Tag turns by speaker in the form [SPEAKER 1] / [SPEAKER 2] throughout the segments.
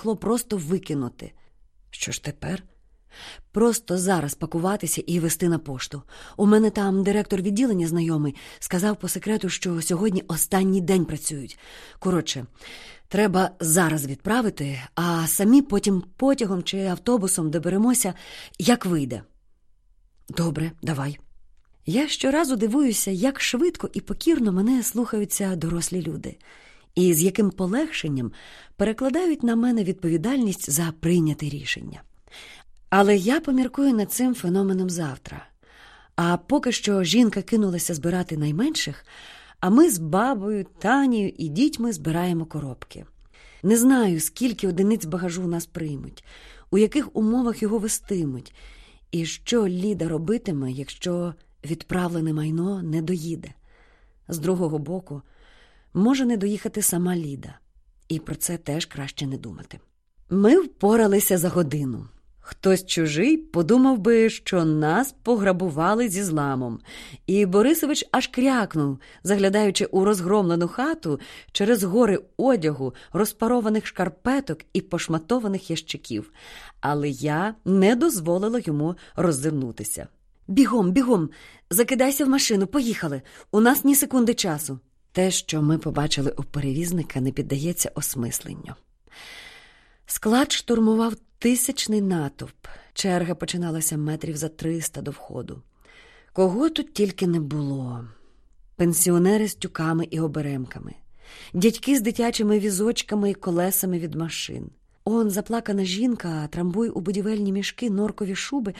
[SPEAKER 1] барахло просто викинути. Що ж тепер? Просто зараз пакуватися і вести на пошту. У мене там директор відділення знайомий сказав по секрету, що сьогодні останній день працюють. Коротше, треба зараз відправити, а самі потім потягом чи автобусом доберемося, як вийде. Добре, давай. Я щоразу дивуюся, як швидко і покірно мене слухаються дорослі люди, і з яким полегшенням перекладають на мене відповідальність за прийняте рішення. Але я поміркую над цим феноменом завтра. А поки що жінка кинулася збирати найменших, а ми з бабою, Танією і дітьми збираємо коробки. Не знаю, скільки одиниць багажу нас приймуть, у яких умовах його вестимуть, і що Ліда робитиме, якщо відправлене майно не доїде. З другого боку, може не доїхати сама Ліда, і про це теж краще не думати. Ми впоралися за годину. Хтось чужий подумав би, що нас пограбували зі зламом, і Борисович аж крякнув, заглядаючи у розгромлену хату через гори одягу, розпарованих шкарпеток і пошматованих ящиків. Але я не дозволила йому роззирнутися. Бігом, бігом, закидайся в машину, поїхали. У нас ні секунди часу. Те, що ми побачили у перевізника, не піддається осмисленню. Склад штурмував тисячний натовп. Черга починалася метрів за триста до входу. Кого тут тільки не було. Пенсіонери з тюками і оберемками, дядьки з дитячими візочками і колесами від машин. Он заплакана жінка трамбує у будівельні мішки норкові шуби,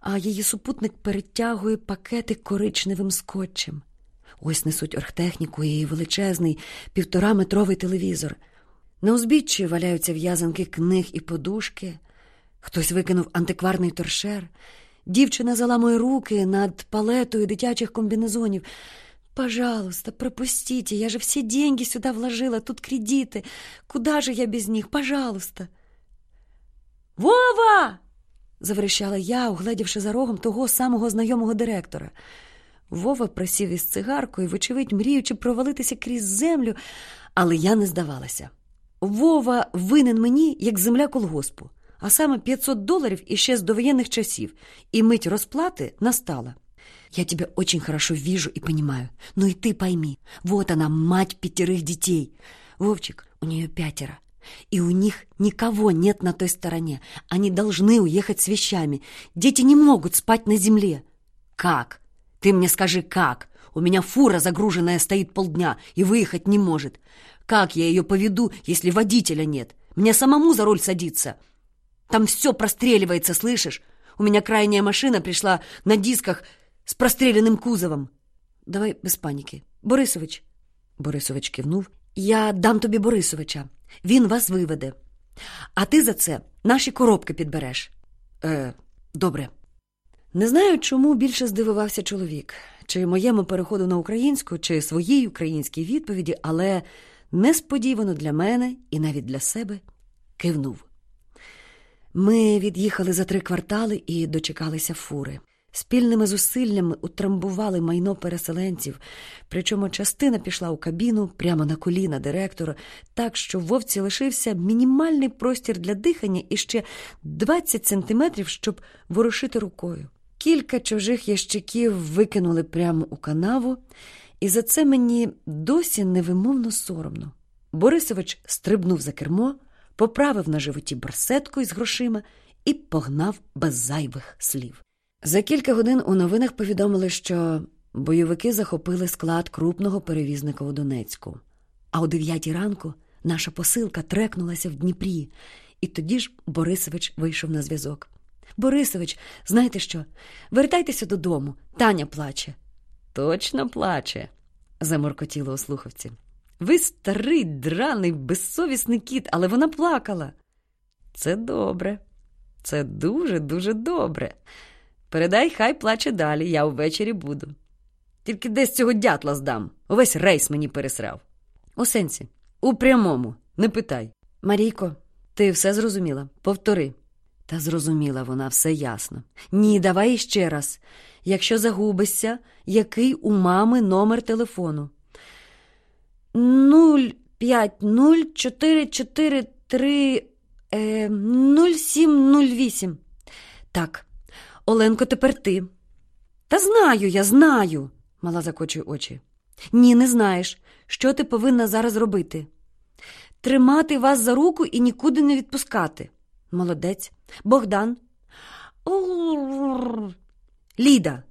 [SPEAKER 1] а її супутник перетягує пакети коричневим скотчем. Ось несуть оргтехніку і величезний півтораметровий телевізор. На узбіччі валяються в'язанки книг і подушки. Хтось викинув антикварний торшер. Дівчина заламує руки над палетою дитячих комбінезонів. Пожалуйста, пропустите, я же все деньги сюда вложила, тут кредиты. Куда же я без них? Пожалуйста. Вова! заверещала я, угледівши за рогом того самого знайомого директора. Вова присів із цигаркою, вочевидь, мріючи провалитися крізь землю, але я не здавалася. Вова винен мені, як земля колгоспу, а саме 500 доларів іще з довоєнних часів, і мить розплати настала. Я тебя очень хорошо вижу и понимаю. Ну и ты пойми, вот она, мать пятерых детей. Вовчик, у нее пятеро. И у них никого нет на той стороне. Они должны уехать с вещами. Дети не могут спать на земле. Как? Ты мне скажи, как? У меня фура загруженная стоит полдня и выехать не может. Как я ее поведу, если водителя нет? Мне самому за руль садиться. Там все простреливается, слышишь? У меня крайняя машина пришла на дисках з простреленим кузовом. Давай без паніки. Борисович. Борисович кивнув. Я дам тобі Борисовича. Він вас виведе. А ти за це наші коробки підбереш. Е, Добре. Не знаю, чому більше здивувався чоловік, чи моєму переходу на українську, чи своїй українській відповіді, але несподівано для мене і навіть для себе кивнув. Ми від'їхали за три квартали і дочекалися фури. Спільними зусиллями утрамбували майно переселенців, причому частина пішла у кабіну прямо на коліна директора, так що в вовці лишився мінімальний простір для дихання і ще 20 сантиметрів, щоб ворушити рукою. Кілька чужих ящиків викинули прямо у канаву, і за це мені досі невимовно соромно. Борисович стрибнув за кермо, поправив на животі барсетку із грошима і погнав без зайвих слів. За кілька годин у новинах повідомили, що бойовики захопили склад крупного перевізника у Донецьку. А о дев'ятій ранку наша посилка трекнулася в Дніпрі, і тоді ж Борисович вийшов на зв'язок. Борисович, знаєте що? Вертайтеся додому, Таня плаче. Точно плаче, заморкотіло у слухавці. Ви старий, драний, безсовісний кіт, але вона плакала. Це добре, це дуже, дуже добре. Передай, хай плаче далі, я ввечері буду. Тільки десь цього дятла здам. Увесь рейс мені пересрав. У сенсі, у прямому, не питай. Марійко, ти все зрозуміла? Повтори. Та зрозуміла вона все ясно. Ні, давай іще раз. Якщо загубишся, який у мами номер телефону? Нуль п'ять нуль чотири чотири три. Е, 0708. Так, Оленко, тепер ти. Та знаю, я знаю, мала закочує очі. Ні, не знаєш. Що ти повинна зараз робити? Тримати вас за руку і нікуди не відпускати. Молодець. Богдан. Ліда.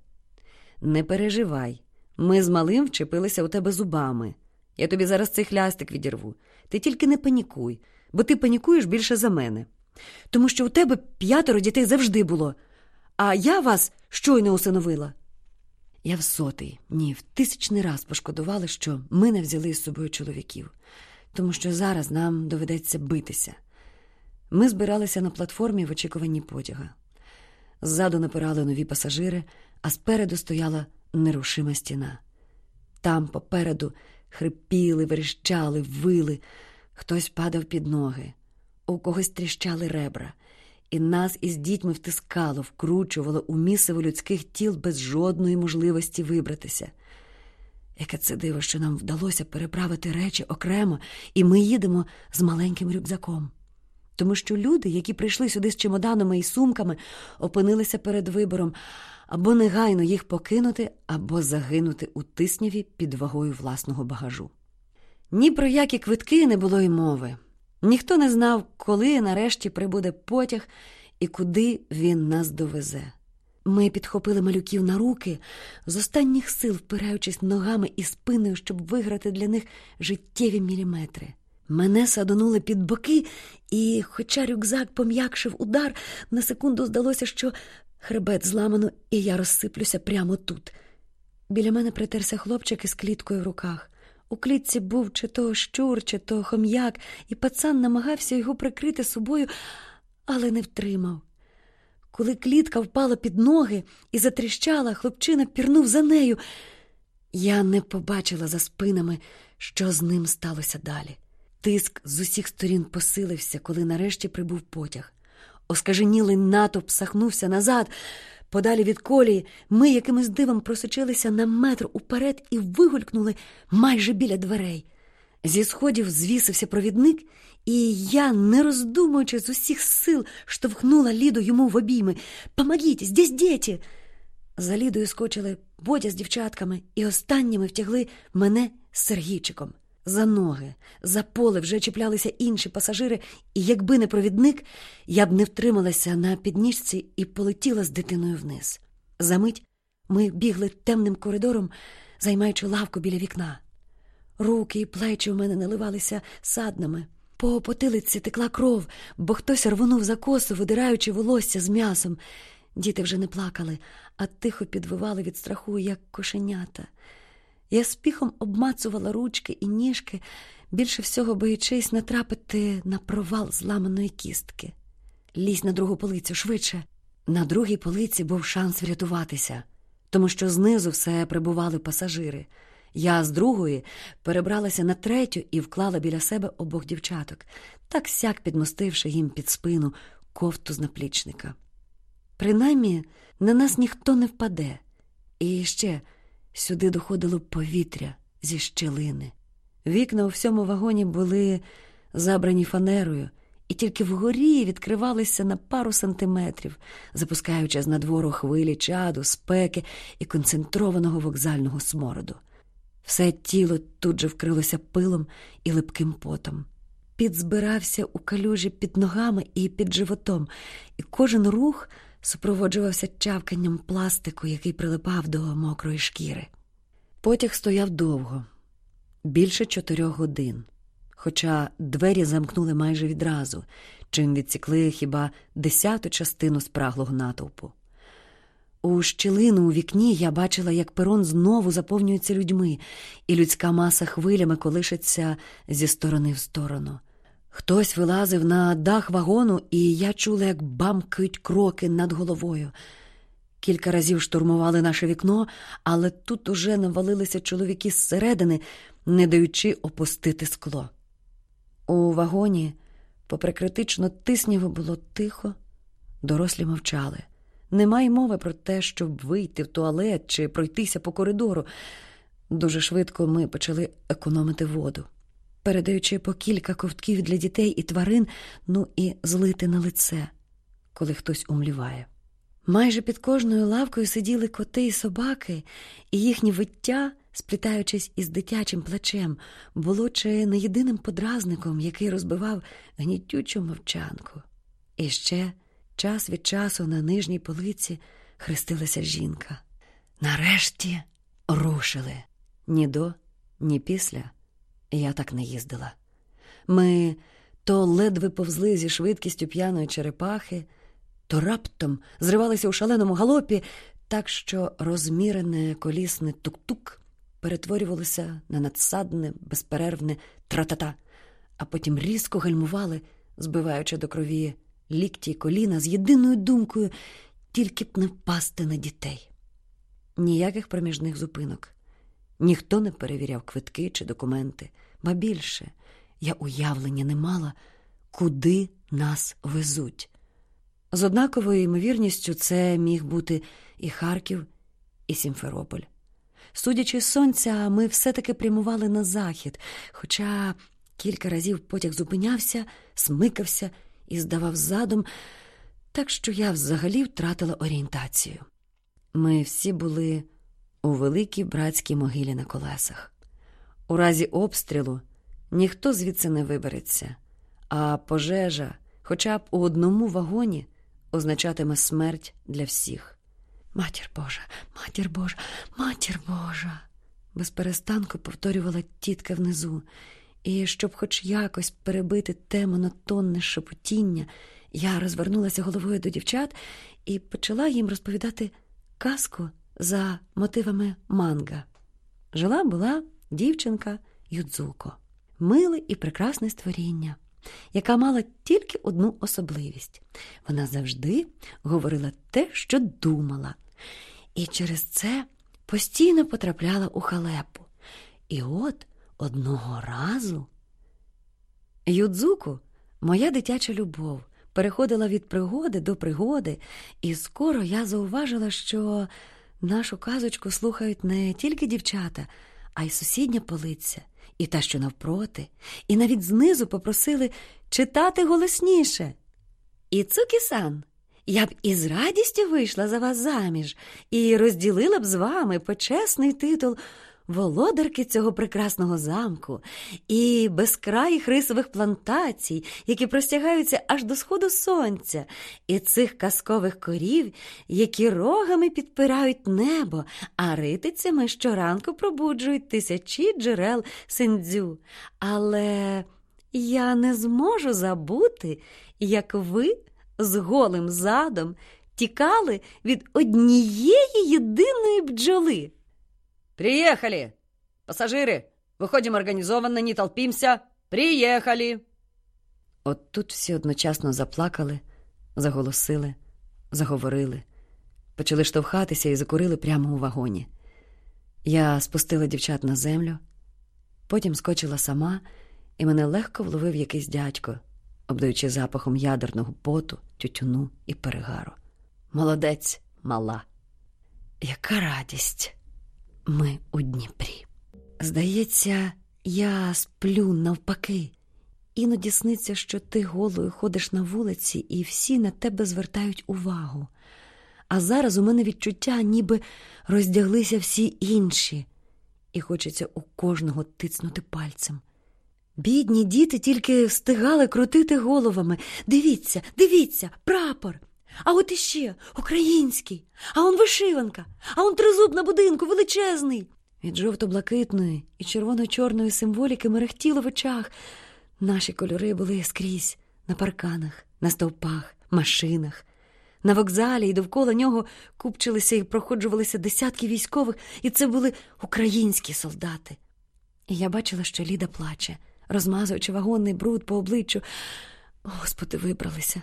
[SPEAKER 1] Не переживай. Ми з малим вчепилися у тебе зубами. Я тобі зараз цей хлястик відірву. Ти тільки не панікуй, бо ти панікуєш більше за мене. Тому що у тебе п'ятеро дітей завжди було, а я вас щойно усиновила. Я в сотий, ні, в тисячний раз пошкодувала, що ми не взяли з собою чоловіків, тому що зараз нам доведеться битися. Ми збиралися на платформі в очікуванні потяга. Ззаду напирали нові пасажири, а спереду стояла нерушима стіна. Там попереду хрипіли, верещали, вили, хтось падав під ноги, у когось тріщали ребра, і нас із дітьми втискало, вкручувало у місиво людських тіл без жодної можливості вибратися. Яке це диво, що нам вдалося переправити речі окремо, і ми їдемо з маленьким рюкзаком. Тому що люди, які прийшли сюди з чемоданами і сумками, опинилися перед вибором або негайно їх покинути, або загинути у тисняві під вагою власного багажу. Ні про які квитки не було й мови. Ніхто не знав, коли нарешті прибуде потяг і куди він нас довезе. Ми підхопили малюків на руки, з останніх сил впираючись ногами і спиною, щоб виграти для них життєві міліметри. Мене садонули під боки, і, хоча рюкзак пом'якшив удар, на секунду здалося, що хребет зламано, і я розсиплюся прямо тут. Біля мене притерся хлопчик із кліткою в руках. У клітці був чи то щур, чи то хом'як, і пацан намагався його прикрити собою, але не втримав. Коли клітка впала під ноги і затріщала, хлопчина пірнув за нею. Я не побачила за спинами, що з ним сталося далі. Тиск з усіх сторін посилився, коли нарешті прибув потяг. Оскаженілий натовп сахнувся назад. Подалі від колії ми якимось дивом просочилися на метр уперед і вигулькнули майже біля дверей. Зі сходів звісився провідник, і я, не роздумуючи з усіх сил, штовхнула Ліду йому в обійми. «Помогіть, здесь діти!» За Лідою скочили Бодя з дівчатками і останніми втягли мене з Сергійчиком. За ноги, за поле вже чіплялися інші пасажири, і якби не провідник, я б не втрималася на підніжці і полетіла з дитиною вниз. Замить ми бігли темним коридором, займаючи лавку біля вікна. Руки і плечі в мене наливалися саднами. По потилиці текла кров, бо хтось рвонув за косу, видираючи волосся з м'ясом. Діти вже не плакали, а тихо підвивали від страху, як кошенята. Я спіхом обмацувала ручки і ніжки, більше всього боячись натрапити на провал зламаної кістки. Лізь на другу полицю швидше. На другій полиці був шанс врятуватися, тому що знизу все прибували пасажири. Я з другої перебралася на третю і вклала біля себе обох дівчаток, так сяк підмостивши їм під спину кофту з наплічника. Принаймні на нас ніхто не впаде. І ще сюди доходило повітря зі щелини. Вікна у всьому вагоні були забрані фанерою, і тільки вгорі відкривалися на пару сантиметрів, запускаючи з надвору хвилі чаду, спеки і концентрованого вокзального смороду. Все тіло тут же вкрилося пилом і липким потом. Під збирався у калюжі під ногами і під животом, і кожен рух супроводжувався чавканням пластику, який прилипав до мокрої шкіри. Потяг стояв довго, більше чотирьох годин, хоча двері замкнули майже відразу, чим відсікли хіба десяту частину спраглого натовпу. У щілину у вікні я бачила, як перон знову заповнюється людьми, і людська маса хвилями колишиться зі сторони в сторону. Хтось вилазив на дах вагону, і я чула, як бамкають кроки над головою. Кілька разів штурмували наше вікно, але тут уже навалилися чоловіки зсередини, не даючи опустити скло. У вагоні, попри критично тисняво, було тихо, дорослі мовчали. Немає мови про те, щоб вийти в туалет чи пройтися по коридору. Дуже швидко ми почали економити воду. Передаючи по кілька ковтків для дітей і тварин, ну і злити на лице, коли хтось умліває. Майже під кожною лавкою сиділи коти і собаки, і їхнє виття, сплітаючись із дитячим плачем, було чи не єдиним подразником, який розбивав гнітючу мовчанку. І ще час від часу на нижній полиці хрестилася жінка. Нарешті рушили ні до, ні після. Я так не їздила. Ми то ледве повзли зі швидкістю п'яної черепахи, то раптом зривалися у шаленому галопі, так що розмірене колісне тук-тук перетворювалося на надсадне, безперервне тра-та-та, а потім різко гальмували, збиваючи до крові лікті й коліна з єдиною думкою тільки б не впасти на дітей. Ніяких проміжних зупинок. Ніхто не перевіряв квитки чи документи, ба більше я уявлення не мала, куди нас везуть. З однаковою ймовірністю це міг бути і Харків, і Сімферополь. Судячи з сонця, ми все-таки прямували на захід, хоча кілька разів потяг зупинявся, смикався і здавав задум, так що я взагалі втратила орієнтацію. Ми всі були у великій братській могилі на колесах. У разі обстрілу ніхто звідси не вибереться, а пожежа, хоча б у одному вагоні, означатиме смерть для всіх. Матір Божа, матір Божа, матір Божа. безперестанку повторювала тітка внизу, і щоб хоч якось перебити те монотонне шепотіння, я розвернулася головою до дівчат і почала їм розповідати казку за мотивами манга. Жила була дівчинка Юдзуко, миле і прекрасне створіння, яка мала тільки одну особливість. Вона завжди говорила те, що думала, і через це постійно потрапляла у халепу. І от одного разу Юдзуку, моя дитяча любов, переходила від пригоди до пригоди, і скоро я зауважила, що нашу казочку слухають не тільки дівчата, а й сусідня полиця, і та, що навпроти, і навіть знизу попросили читати голосніше. І Цукі-сан, я б із радістю вийшла за вас заміж і розділила б з вами почесний титул володарки цього прекрасного замку і безкраїх рисових плантацій, які простягаються аж до сходу сонця, і цих казкових корів, які рогами підпирають небо, а ритицями щоранку пробуджують тисячі джерел синдзю. Але я не зможу забути, як ви з голим задом тікали від однієї єдиної бджоли.
[SPEAKER 2] «Приехали! Пассажиры, выходим организованно, не толпимся! Приехали!»
[SPEAKER 1] От тут всі одночасно заплакали, заголосили, заговорили, почали штовхатися і закурили прямо у вагоні. Я спустила дівчат на землю, потім скочила сама, і мене легко вловив якийсь дядько, обдаючи запахом ядерного поту, тютюну і перегару. Молодець, мала. Яка радість! Ми у Дніпрі. Здається, я сплю навпаки. Іноді сниться, що ти голою ходиш на вулиці, і всі на тебе звертають увагу. А зараз у мене відчуття, ніби роздяглися всі інші, і хочеться у кожного тицнути пальцем. Бідні діти тільки встигали крутити головами. Дивіться, дивіться, прапор. А от іще український, а он вишиванка, а он тризуб на будинку величезний. Від жовто-блакитної і червоно-чорної символіки мерехтіло в очах. Наші кольори були скрізь на парканах, на стовпах, машинах. На вокзалі і довкола нього купчилися і проходжувалися десятки військових, і це були українські солдати. І я бачила, що Ліда плаче, розмазуючи вагонний бруд по обличчю. Господи, вибралися.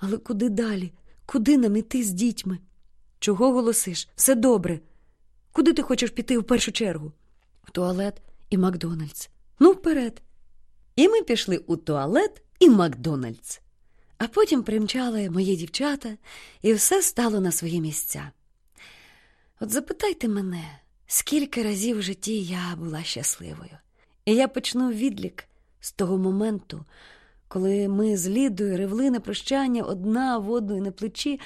[SPEAKER 1] Але куди далі? Куди нам іти з дітьми? Чого голосиш? Все добре. Куди ти хочеш піти в першу чергу? В туалет і Макдональдс. Ну, вперед. І ми пішли у туалет і Макдональдс. А потім примчали мої дівчата, і все стало на свої місця. От запитайте мене, скільки разів в житті я була щасливою. І я почну відлік з того моменту, коли ми з Лідою ревли на прощання одна водою на плечі,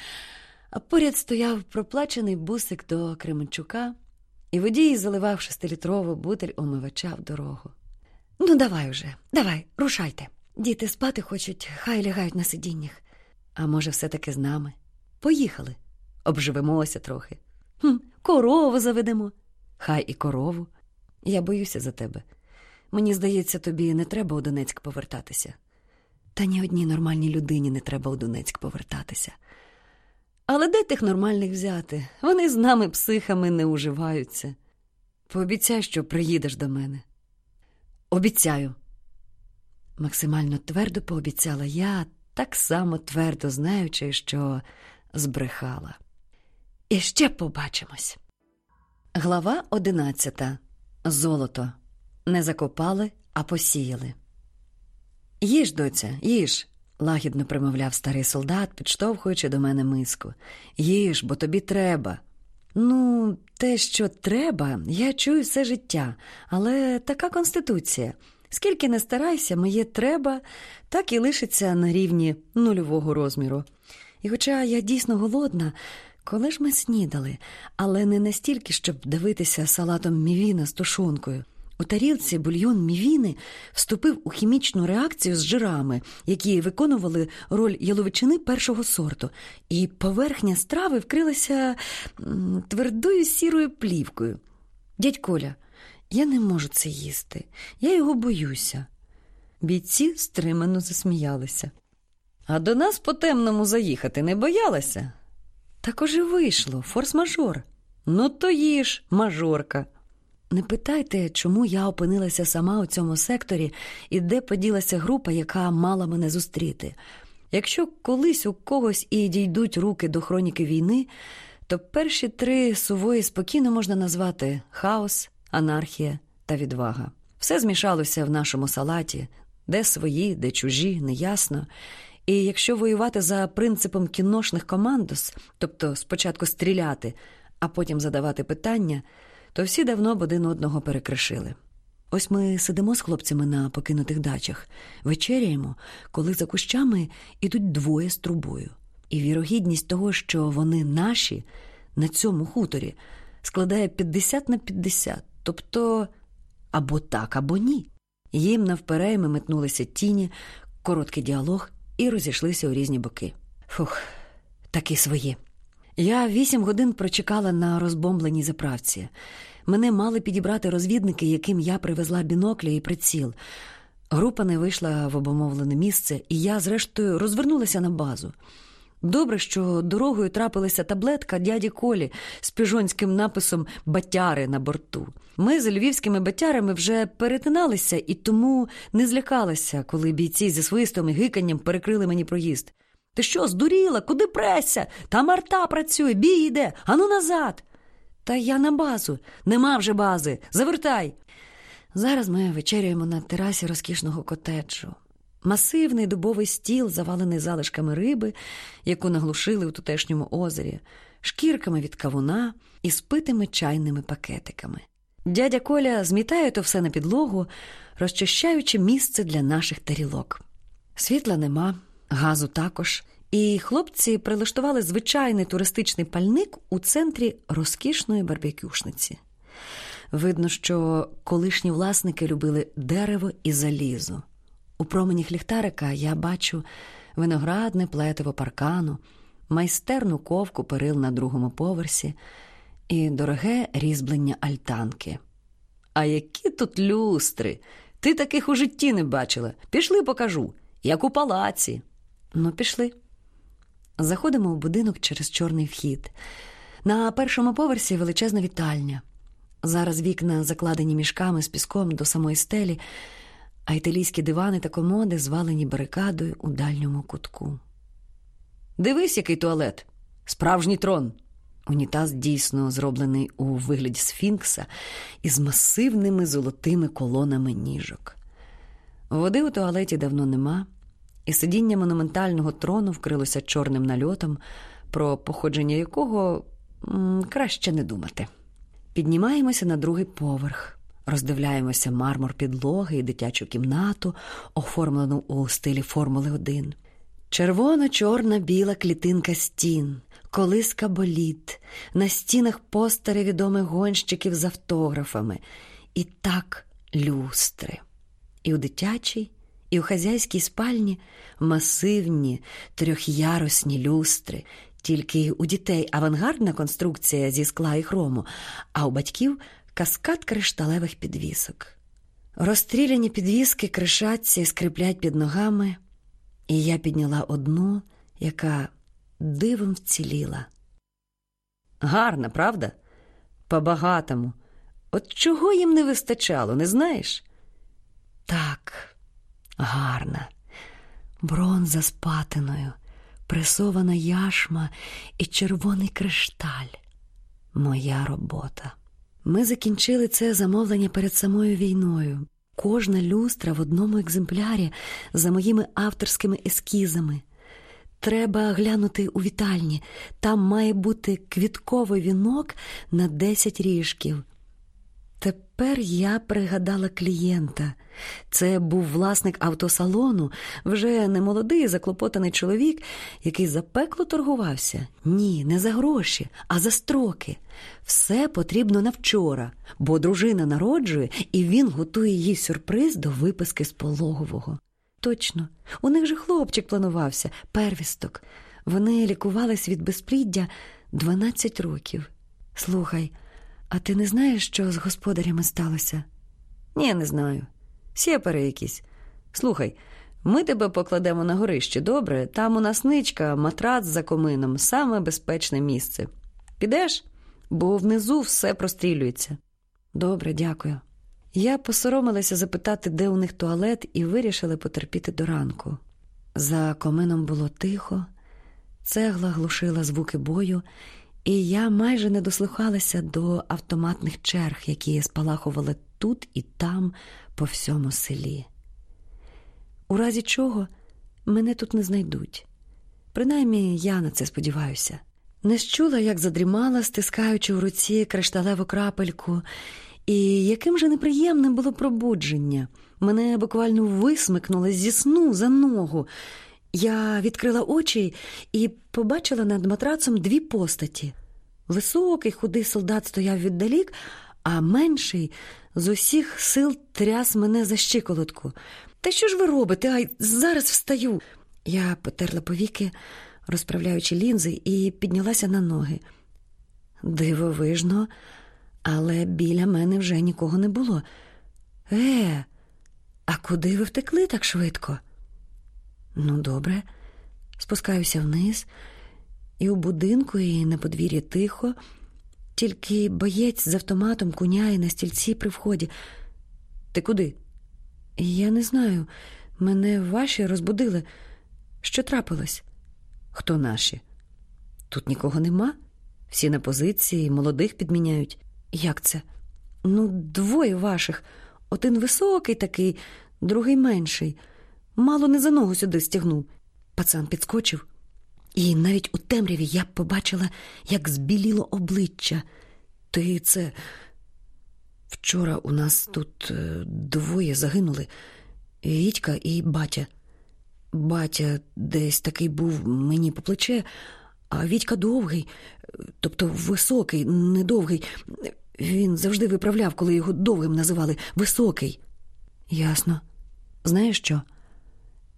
[SPEAKER 1] а поряд стояв проплачений бусик до Кременчука, і водій заливав шестилітрову бутель омивача в дорогу. Ну, давай уже, давай, рушайте. Діти спати хочуть, хай лягають на сидіннях. А може, все-таки з нами? Поїхали, обживемося трохи. Хм, Корову заведемо. Хай і корову. Я боюся за тебе. Мені здається, тобі не треба у Донецьк повертатися. Та ні одній нормальній людині не треба у Донецьк повертатися. Але де тих нормальних взяти? Вони з нами психами не уживаються. Пообіцяй, що приїдеш до мене. Обіцяю. Максимально твердо пообіцяла я, так само твердо знаючи, що збрехала. І ще побачимось. Глава одинадцята. Золото. Не закопали, а посіяли. Їж, доця, їж, лагідно примовляв старий солдат, підштовхуючи до мене миску. Їж, бо тобі треба. Ну, те, що треба, я чую все життя, але така конституція. Скільки не старайся, моє треба, так і лишиться на рівні нульового розміру. І хоча я дійсно голодна, коли ж ми снідали, але не настільки, щоб дивитися салатом мівіна з тушонкою. У тарілці бульйон мівіни вступив у хімічну реакцію з жирами, які виконували роль яловичини першого сорту, і поверхня страви вкрилася твердою сірою плівкою. Дядь Коля, я не можу це їсти, я його боюся. Бійці стримано засміялися. А до нас по темному заїхати не боялася? Так і вийшло, форс-мажор. Ну, то їж, мажорка. Не питайте, чому я опинилася сама у цьому секторі і де поділася група, яка мала мене зустріти. Якщо колись у когось і дійдуть руки до хроніки війни, то перші три сувої спокійно можна назвати хаос, анархія та відвага. Все змішалося в нашому салаті, де свої, де чужі, неясно. І якщо воювати за принципом кіношних командос, тобто спочатку стріляти, а потім задавати питання, то всі давно б один одного перекришили. Ось ми сидимо з хлопцями на покинутих дачах, вечеряємо, коли за кущами ідуть двоє з трубою. І вірогідність того, що вони наші на цьому хуторі, складає 50 на 50, тобто або так, або ні. Їм навперейми метнулися тіні, короткий діалог і розійшлися у різні боки. Фух, такі свої. Я вісім годин прочекала на розбомбленій заправці. Мене мали підібрати розвідники, яким я привезла біноклі і приціл. Група не вийшла в обумовлене місце, і я, зрештою, розвернулася на базу. Добре, що дорогою трапилася таблетка дяді Колі з піжонським написом Батяри на борту. Ми з львівськими батярами вже перетиналися і тому не злякалася, коли бійці зі свистом і гиканням перекрили мені проїзд. Ти що, здуріла? Куди преся? Там арта працює, бій йде, ану назад. Та я на базу. Нема вже бази. Завертай. Зараз ми вечеряємо на терасі розкішного котеджу. Масивний дубовий стіл, завалений залишками риби, яку наглушили у тутешньому озері, шкірками від кавуна і спитими чайними пакетиками. Дядя Коля змітає то все на підлогу, розчищаючи місце для наших тарілок. Світла нема, газу також, і хлопці прилаштували звичайний туристичний пальник у центрі розкішної барбекюшниці. Видно, що колишні власники любили дерево і залізо. У променях ліхтарика я бачу виноградне плетиво паркану, майстерну ковку перил на другому поверсі і дороге різьблення альтанки. А які тут люстри! Ти таких у житті не бачила. Пішли, покажу, як у палаці. Ну, пішли. Заходимо в будинок через чорний вхід. На першому поверсі величезна вітальня. Зараз вікна закладені мішками з піском до самої стелі, а італійські дивани та комоди звалені барикадою у дальньому кутку. Дивись, який туалет, справжній трон. Унітаз дійсно зроблений у вигляді сфінкса із масивними золотими колонами ніжок. Води у туалеті давно нема, і сидіння монументального трону вкрилося чорним нальотом, про походження якого м, краще не думати. Піднімаємося на другий поверх. Роздивляємося мармур підлоги і дитячу кімнату, оформлену у стилі Формули 1. Червоно-чорна біла клітинка стін, колиска боліт, на стінах постери відомих гонщиків з автографами. І так люстри. І у дитячій, і у хазяйській спальні масивні трьохярусні люстри, тільки у дітей авангардна конструкція зі скла і хрому, а у батьків каскад кришталевих підвісок. Розстріляні підвіски кришаться і скриплять під ногами, і я підняла одну, яка дивом вціліла.
[SPEAKER 2] Гарна, правда? По-багатому. От чого їм не вистачало, не знаєш?
[SPEAKER 1] Так, гарна, бронза з патиною, пресована яшма і червоний кришталь. Моя робота. Ми закінчили це замовлення перед самою війною. Кожна люстра в одному екземплярі за моїми авторськими ескізами. Треба глянути у вітальні. Там має бути квітковий вінок на 10 ріжків. Тепер я пригадала клієнта. Це був власник автосалону, вже не молодий, заклопотаний чоловік, який запекло торгувався. Ні, не за гроші, а за строки. Все потрібно на вчора, бо дружина народжує, і він готує їй сюрприз до виписки з пологового. Точно, у них же хлопчик планувався, первісток. Вони лікувались від безпліддя 12 років. Слухай, а ти не знаєш, що з господарями сталося?
[SPEAKER 2] Ні, не знаю. Сєпери якісь. Слухай, ми тебе покладемо на горище, добре? Там у нас ничка, матрац за комином, саме безпечне місце. Підеш? Бо внизу все прострілюється.
[SPEAKER 1] Добре, дякую. Я посоромилася запитати, де у них туалет, і вирішила потерпіти до ранку. За комином було тихо, цегла глушила звуки бою, і я майже не дослухалася до автоматних черг, які спалахували тут і там, по всьому селі. У разі чого мене тут не знайдуть. Принаймні я на це сподіваюся. Не щула, як задрімала, стискаючи в руці кришталеву крапельку, і яким же неприємним було пробудження. Мене буквально висмикнуло зі сну за ногу. Я відкрила очі і побачила над матрацом дві постаті. Високий, худий солдат стояв віддалік, а менший з усіх сил тряс мене за щиколотку. Та що ж ви робите? Ай, зараз встаю. Я потерла повіки, розправляючи лінзи, і піднялася на ноги. Дивовижно, але біля мене вже нікого не було. Е, а куди ви втекли так швидко? Ну, добре, спускаюся вниз, і у будинку, і на подвір'ї тихо, тільки боєць з автоматом куняє на стільці при вході.
[SPEAKER 2] Ти куди?
[SPEAKER 1] Я не знаю. Мене ваші розбудили. Що трапилось?
[SPEAKER 2] Хто наші? Тут нікого нема. Всі на позиції, молодих підміняють.
[SPEAKER 1] Як це? Ну, двоє ваших. Один високий такий, другий менший. Мало не за ногу сюди стягнув. Пацан підскочив. І навіть у темряві я побачила, як збіліло обличчя. Ти це. Вчора у нас тут е, двоє загинули Вітька і батя. Батя десь такий був мені по плече, а Вітька довгий, тобто високий, недовгий. Він завжди виправляв, коли його довгим називали високий. Ясно. Знаєш що?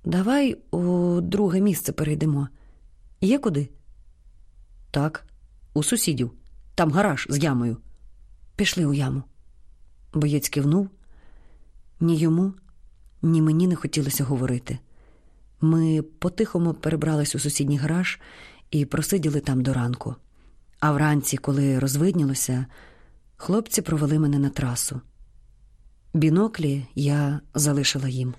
[SPEAKER 1] Давай у друге місце перейдемо. Є куди?
[SPEAKER 2] Так, у сусідів. Там гараж з ямою.
[SPEAKER 1] Пішли у яму. Боєць кивнув. Ні йому, ні мені не хотілося говорити. Ми по-тихому перебрались у сусідній гараж і просиділи там до ранку. А вранці, коли розвиднілося, хлопці провели мене на трасу. Біноклі я залишила їм.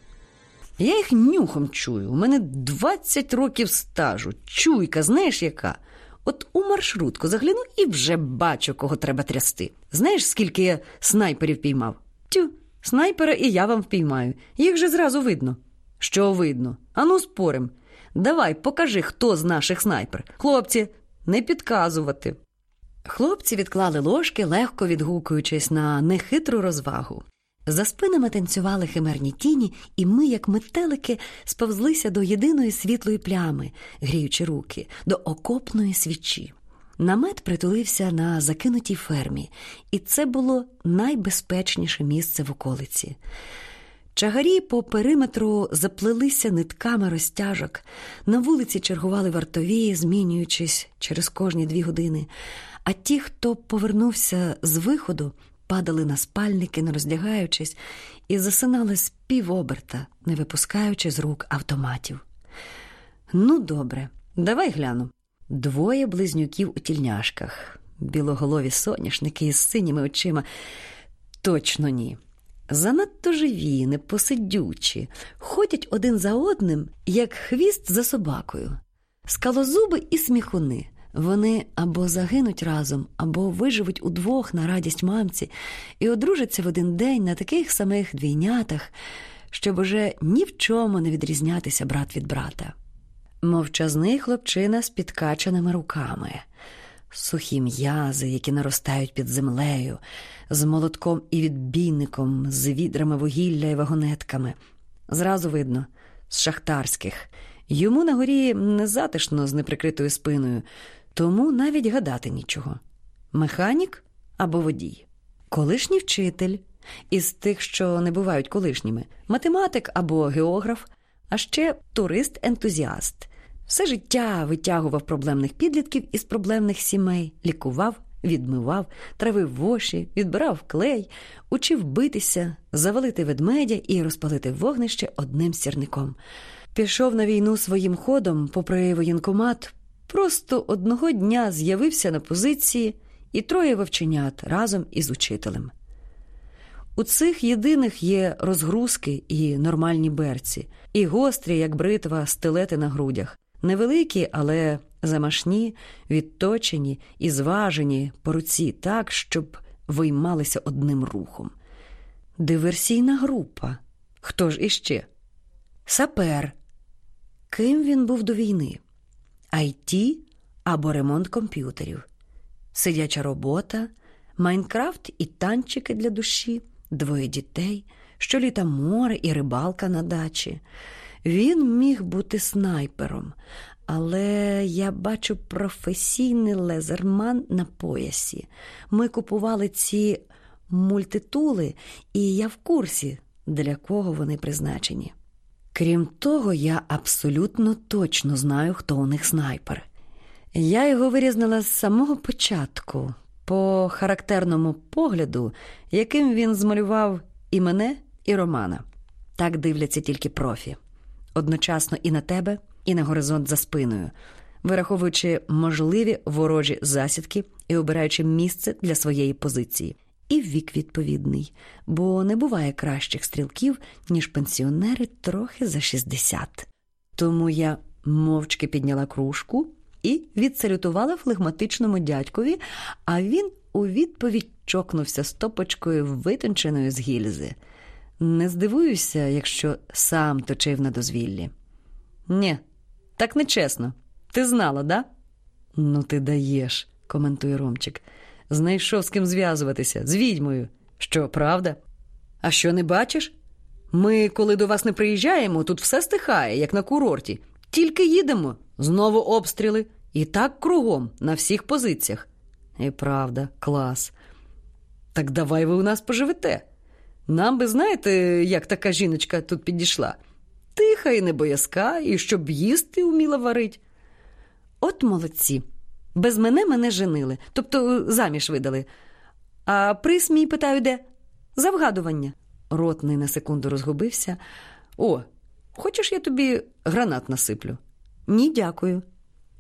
[SPEAKER 2] Я їх нюхом чую. У мене 20 років стажу. Чуйка, знаєш яка? От у маршрутку загляну і вже бачу, кого треба трясти. Знаєш, скільки я снайперів піймав? Тю, снайпера і я вам впіймаю. Їх же зразу видно. Що видно? Ану, спорим. Давай, покажи, хто з наших снайпер. Хлопці, не підказувати. Хлопці відклали ложки, легко відгукуючись на нехитру розвагу. За спинами танцювали химерні тіні, і ми, як метелики, сповзлися до єдиної світлої плями, гріючи руки, до окопної свічі. Намет притулився на закинутій фермі, і це було найбезпечніше місце в околиці. Чагарі по периметру заплелися нитками розтяжок, на вулиці чергували вартові, змінюючись через кожні дві години. А ті, хто повернувся з виходу, падали на спальники, не роздягаючись, і засинали з півоберта, не випускаючи з рук автоматів. Ну, добре, давай гляну. Двоє близнюків у тільняшках, білоголові соняшники із синіми очима. Точно ні. Занадто живі, непосидючі, ходять один за одним, як хвіст за собакою, скалозуби і сміхуни. Вони або загинуть разом, або виживуть удвох на радість мамці і одружаться в один день на таких самих двійнятах, щоб уже ні в чому не відрізнятися брат від брата. Мовчазний хлопчина з підкачаними руками, сухі м'язи, які наростають під землею, з молотком і відбійником, з відрами вугілля і вагонетками. Зразу видно, з шахтарських. Йому на горі незатишно з неприкритою спиною, тому навіть гадати нічого. Механік або водій, колишній вчитель із тих, що не бувають колишніми, математик або географ, а ще турист-ентузіаст. Все життя витягував проблемних підлітків із проблемних сімей, лікував, відмивав, травив воші, відбирав клей, учив битися, завалити ведмедя і розпалити вогнище одним сірником. Пішов на війну своїм ходом, попри воєнкомат, просто одного дня з'явився на позиції і троє вовченят разом із учителем. У цих єдиних є розгрузки і нормальні берці, і гострі, як бритва, стилети на грудях, невеликі, але замашні, відточені і зважені по руці так, щоб виймалися одним рухом. Диверсійна група. Хто ж іще? Сапер. Ким він був до війни? IT або ремонт комп'ютерів, сидяча робота, Майнкрафт і танчики для душі, двоє дітей, щоліта море і рибалка на дачі. Він міг бути снайпером, але я бачу професійний лезерман на поясі. Ми купували ці мультитули, і я в курсі, для кого вони призначені. Крім того, я абсолютно точно знаю, хто у них снайпер. Я його вирізнила з самого початку, по характерному погляду, яким він змалював і мене, і Романа. Так дивляться тільки профі, одночасно і на тебе, і на горизонт за спиною, вираховуючи можливі ворожі засідки і обираючи місце для своєї позиції і вік відповідний, бо не буває кращих стрілків, ніж пенсіонери трохи за 60. Тому я мовчки підняла кружку і відсалютувала флегматичному дядькові, а він у відповідь чокнувся стопочкою витонченою з гільзи. Не здивуюся, якщо сам точив на дозвіллі. Ні, так нечесно. Ти знала, да? Ну, ти даєш, коментує Ромчик знайшов з ким зв'язуватися, з відьмою. Що, правда? А що не бачиш? Ми, коли до вас не приїжджаємо, тут все стихає, як на курорті. Тільки їдемо, знову обстріли. І так кругом, на всіх позиціях. І правда, клас. Так давай ви у нас поживете. Нам би знаєте, як така жіночка тут підійшла. Тиха і небоязка, і щоб їсти вміла варить. От молодці. Без мене мене женили, тобто е, заміж видали. А приз мій питаю, де? За вгадування. Ротний на секунду розгубився. О, хочеш, я тобі гранат насиплю? Ні, дякую.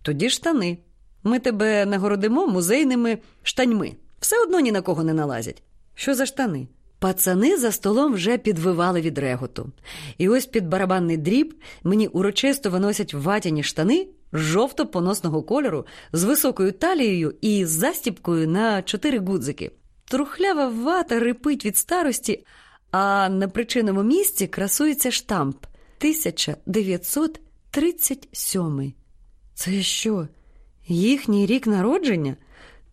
[SPEAKER 2] Тоді штани. Ми тебе нагородимо музейними штаньми. Все одно ні на кого не налазять. Що за штани? Пацани за столом вже підвивали від реготу. І ось під барабанний дріб мені урочисто виносять ватяні штани жовто-поносного кольору з високою талією і застіпкою на чотири гудзики. Трухлява вата рипить від старості, а на причинному місці красується штамп 1937. Це що? Їхній рік народження?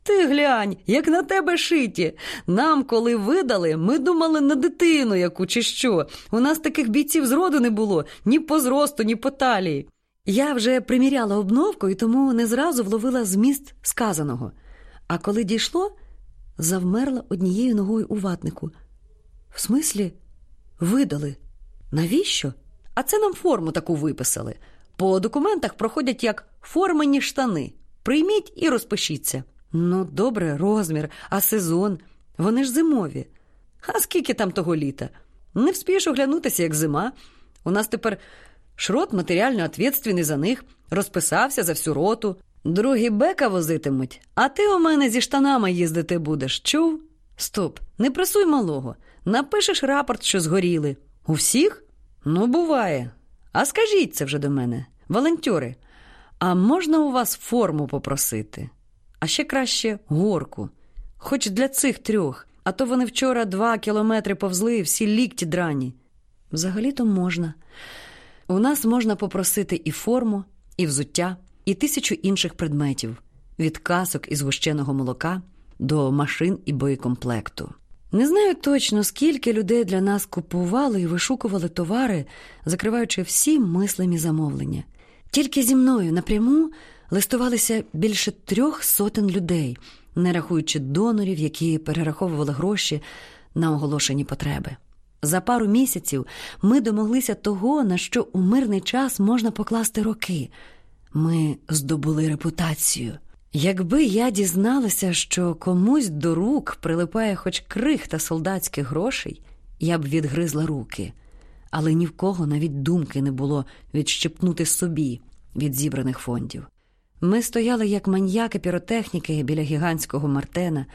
[SPEAKER 2] Ти глянь, як на тебе шиті. Нам, коли видали, ми думали на дитину яку чи що. У нас таких бійців зроду не було ні по зросту, ні по талії. Я вже приміряла обновку і тому не зразу вловила зміст сказаного. А коли дійшло, завмерла однією ногою у ватнику. В смислі, видали. Навіщо? А це нам форму таку виписали. По документах проходять як формені штани. Прийміть і розпишіться. Ну, добре, розмір, а сезон. Вони ж зимові. А скільки там того літа? Не вспієш оглянутися, як зима. У нас тепер шрот матеріально відповідальний за них, розписався за всю роту. Другі бека возитимуть, а ти у мене зі штанами їздити будеш. Чув? Стоп, не пресуй малого. Напишеш рапорт, що згоріли. У всіх? Ну, буває. А скажіть це вже до мене, волонтери, а можна у вас форму попросити? А ще краще горку, хоч для цих трьох, а то вони вчора два кілометри повзли, всі лікті драні. Взагалі-то можна. У нас можна попросити і форму, і взуття, і тисячу інших предметів від касок із гущеного молока до машин і боєкомплекту. Не знаю точно, скільки людей для нас купували і вишукували товари, закриваючи всі мислимі замовлення. Тільки зі мною напряму листувалися більше трьох сотень людей, не рахуючи донорів, які перераховували гроші на оголошені потреби. За пару місяців ми домоглися того, на що у мирний час можна покласти роки. Ми здобули репутацію. Якби я дізналася, що комусь до рук прилипає хоч крихта солдатських грошей, я б відгризла руки, але ні в кого навіть думки не було відщепнути собі від зібраних фондів. Ми стояли як маньяки піротехніки біля гігантського мартена,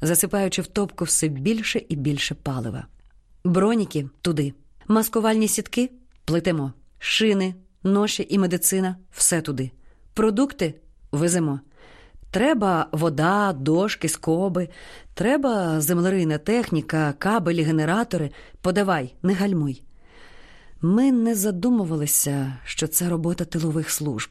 [SPEAKER 2] засипаючи в топку все більше і більше палива. Броніки туди, маскувальні сітки плетемо, шини, ноші і медицина все туди. Продукти веземо. Треба вода, дошки, скоби, треба землерийна техніка, кабелі, генератори. Подавай, не гальмуй. Ми не задумувалися, що це робота тилових служб,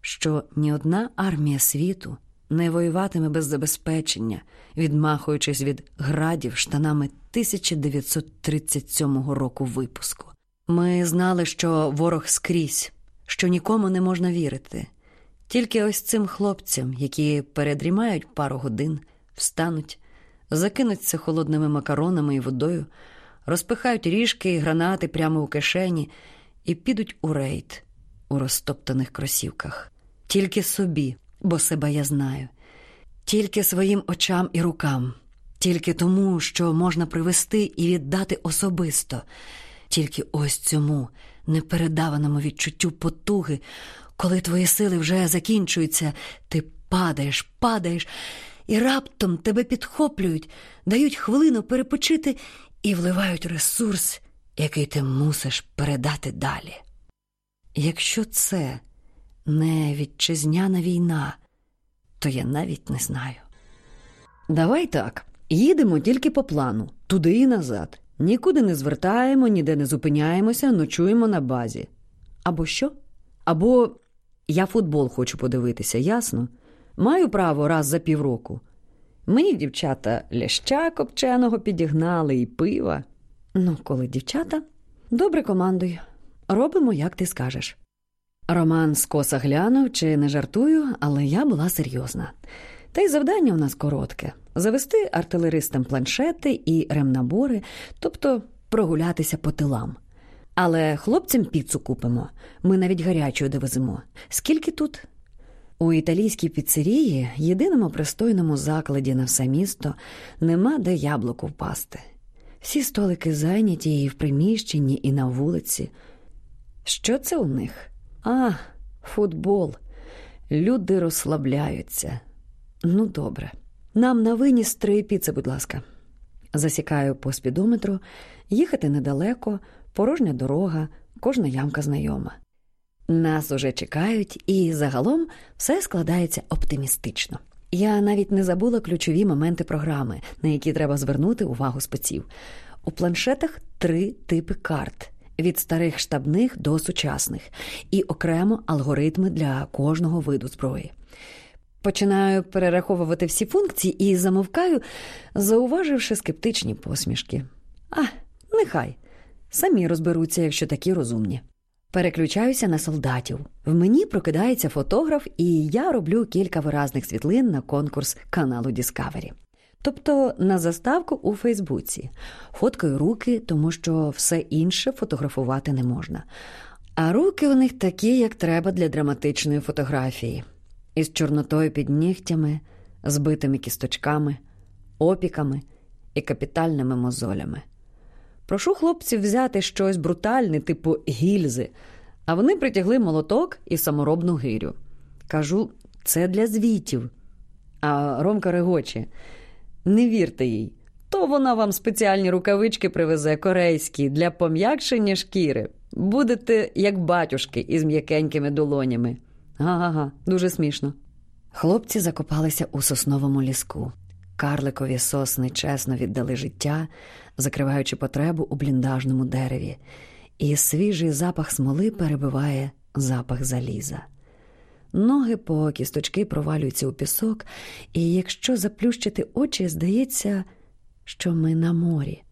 [SPEAKER 2] що ні одна армія світу не воюватиме без забезпечення, відмахуючись від градів штанами 1937 року випуску. Ми знали, що ворог скрізь, що нікому не можна вірити. Тільки ось цим хлопцям, які передрімають пару годин, встануть, закинуться холодними макаронами і водою, розпихають ріжки і гранати прямо у кишені і підуть у рейд у розтоптаних кросівках. Тільки собі, бо себе я знаю, тільки своїм очам і рукам, тільки тому, що можна привести і віддати особисто, тільки ось цьому непередаваному відчуттю потуги. Коли твої сили вже закінчуються, ти падаєш, падаєш, і раптом тебе підхоплюють, дають хвилину перепочити і вливають ресурс, який ти мусиш передати далі. Якщо це не вітчизняна війна, то я навіть не знаю. Давай так, їдемо тільки по плану, туди і назад. Нікуди не звертаємо, ніде не зупиняємося, ночуємо на базі. Або що? Або я футбол хочу подивитися, ясно? Маю право раз за півроку. Мені дівчата ляща копченого підігнали і пива. Ну, коли дівчата, добре командуй. Робимо, як ти скажеш. Роман скоса глянув чи не жартую, але я була серйозна. Та й завдання у нас коротке завести артилеристам планшети і ремнабори, тобто прогулятися по тилам. Але хлопцям піцу купимо, ми навіть гарячою довеземо. Скільки тут? У італійській піцерії, єдиному пристойному закладі на все місто, нема де яблуку впасти. Всі столики зайняті і в приміщенні, і на вулиці. Що це у них? А, футбол. Люди розслабляються. Ну, добре. Нам на виніс три піци, будь ласка. Засікаю по спідометру, їхати недалеко, порожня дорога, кожна ямка знайома. Нас уже чекають, і загалом все складається оптимістично. Я навіть не забула ключові моменти програми, на які треба звернути увагу спеців. У планшетах три типи карт від старих штабних до сучасних, і окремо алгоритми для кожного виду зброї.
[SPEAKER 1] Починаю перераховувати всі функції і замовкаю, зауваживши скептичні посмішки. А, нехай. Самі розберуться, якщо такі розумні. Переключаюся на солдатів. В мені прокидається фотограф, і я роблю кілька виразних світлин на конкурс каналу Discovery. Тобто на заставку у Фейсбуці. Фоткаю руки, тому що все інше фотографувати не можна. А руки у них такі, як треба для драматичної фотографії, із чорнотою під нігтями, збитими кісточками, опіками і капітальними мозолями. Прошу хлопців взяти щось брутальне, типу гільзи, а вони притягли молоток і саморобну гирю. Кажу, це для звітів. А Ромка регоче, не вірте їй, то вона вам спеціальні рукавички привезе корейські для пом'якшення шкіри. Будете як батюшки із м'якенькими долонями. Га-га-га, дуже смішно. Хлопці закопалися у сосновому ліску. Карликові сосни чесно віддали життя, закриваючи потребу у бліндажному дереві, і свіжий запах смоли перебиває запах заліза. Ноги по кісточки провалюються у пісок, і якщо заплющити очі, здається, що ми на морі.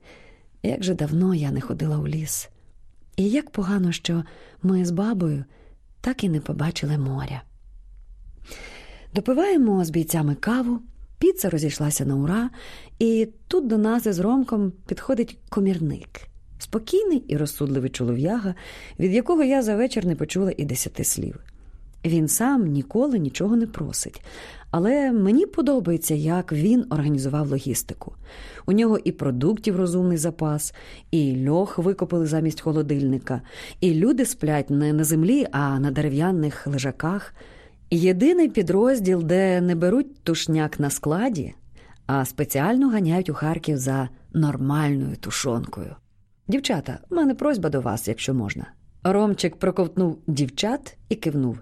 [SPEAKER 1] Як же давно я не ходила у ліс. І як погано, що ми з бабою так і не побачили моря. Допиваємо з бійцями каву, піца розійшлася на ура, і тут до нас із Ромком підходить комірник, спокійний і розсудливий чолов'яга, від якого я за вечір не почула і десяти слів. Він сам ніколи нічого не просить, але мені подобається, як він організував логістику. У нього і продуктів розумний запас, і льох викопили замість холодильника, і люди сплять не на землі, а на дерев'яних лежаках. Єдиний підрозділ, де не беруть тушняк на складі, а спеціально ганяють у Харків за нормальною тушонкою. Дівчата, в мене просьба до вас, якщо можна. Ромчик проковтнув дівчат і кивнув.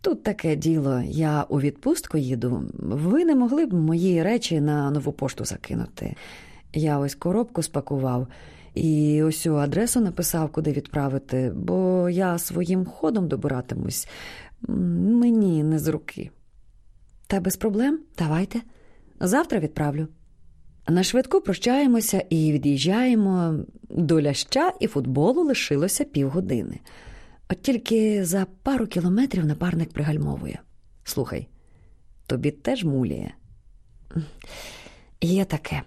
[SPEAKER 1] Тут таке діло, я у відпустку їду. Ви не могли б мої речі на нову пошту закинути. Я ось коробку спакував і ось у адресу написав, куди відправити, бо я своїм ходом добиратимусь. Мені не з руки. Та без проблем, давайте. Завтра відправлю. На швидку прощаємося і від'їжджаємо. До ляща і футболу лишилося півгодини. От тільки за пару кілометрів напарник пригальмовує. Слухай, тобі теж муліє. Є таке.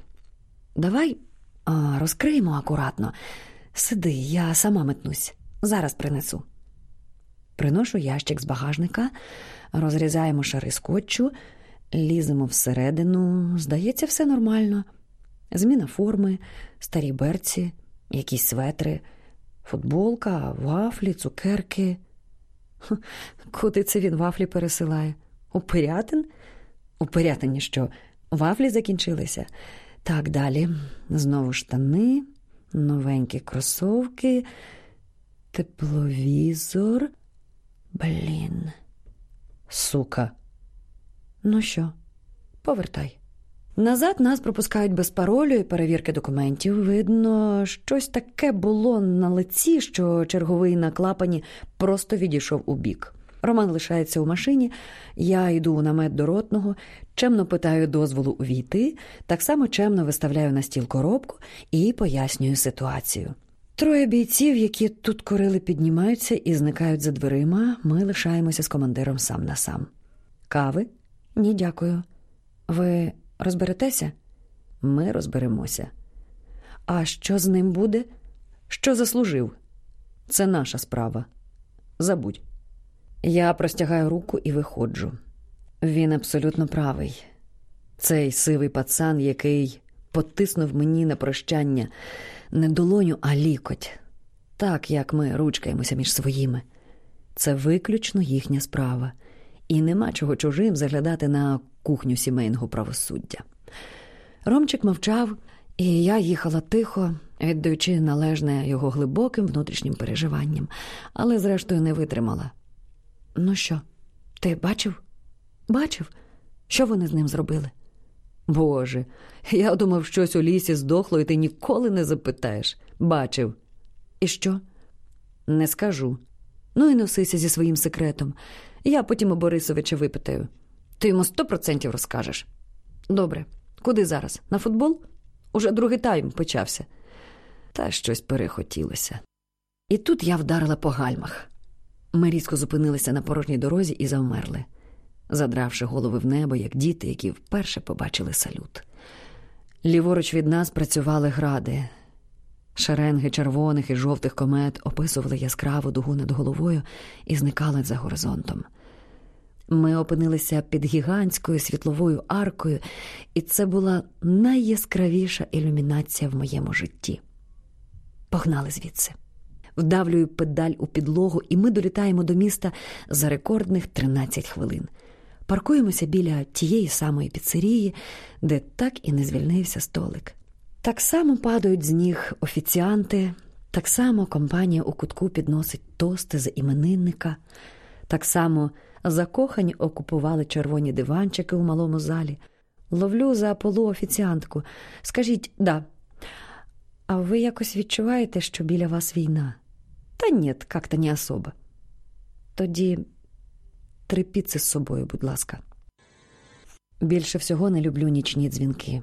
[SPEAKER 1] Давай а, розкриємо акуратно. Сиди, я сама метнусь. Зараз принесу. Приношу ящик з багажника, розрізаємо шари скотчу, ліземо всередину. Здається, все нормально. Зміна форми, старі берці, якісь светри, футболка, вафлі, цукерки. Куди це він вафлі пересилає? У Пирятин? У Пирятині що? Вафлі закінчилися. Так, далі. Знову штани, новенькі кросовки, тепловізор. Блін, сука. Ну що, повертай. Назад нас пропускають без паролю і перевірки документів. Видно, щось таке було на лиці, що черговий на клапані просто відійшов у бік. Роман лишається у машині, я йду у намет до ротного, чемно питаю дозволу увійти, так само чемно виставляю на стіл коробку і пояснюю ситуацію. Троє бійців, які тут корили, піднімаються і зникають за дверима. Ми лишаємося з командиром сам на сам. Кави? Ні, дякую. Ви розберетеся? Ми розберемося. А що з ним буде? Що заслужив? Це наша справа. Забудь. Я простягаю руку і виходжу. Він абсолютно правий. Цей сивий пацан, який потиснув мені на прощання не долоню, а лікоть, так як ми ручкаємося між своїми. Це виключно їхня справа, і нема чого чужим заглядати на кухню сімейного правосуддя. Ромчик мовчав, і я їхала тихо, віддаючи належне його глибоким внутрішнім переживанням, але, зрештою, не витримала. Ну що, ти бачив? Бачив, що вони з ним зробили? Боже, я думав, щось у лісі здохло, і ти ніколи не запитаєш. Бачив. І що? Не скажу. Ну і носися зі своїм секретом. Я потім у Борисовича випитаю.
[SPEAKER 2] Ти йому сто процентів розкажеш. Добре, куди зараз? На футбол? Уже другий тайм почався. Та щось перехотілося. І тут я вдарила по гальмах. Ми різко зупинилися на порожній дорозі і завмерли, задравши голови в небо, як діти, які вперше побачили салют. Ліворуч від нас працювали гради. Шеренги червоних і жовтих комет описували яскраву дугу над головою і зникали за горизонтом. Ми опинилися під гігантською світловою аркою, і це була найяскравіша ілюмінація в моєму житті. Погнали звідси. Вдавлюю педаль у підлогу, і ми долітаємо до міста за рекордних 13 хвилин. Паркуємося біля тієї самої піцерії, де так і не звільнився столик. Так само падають з ніг офіціанти, так само компанія у кутку підносить тости за іменинника, так само закохані окупували червоні диванчики у малому залі. Ловлю за полу офіціантку. Скажіть, да, а ви якось відчуваєте, що біля вас війна? Та ні, як-то не особо. Тоді три піци з собою, будь ласка. Більше всього не люблю нічні дзвінки.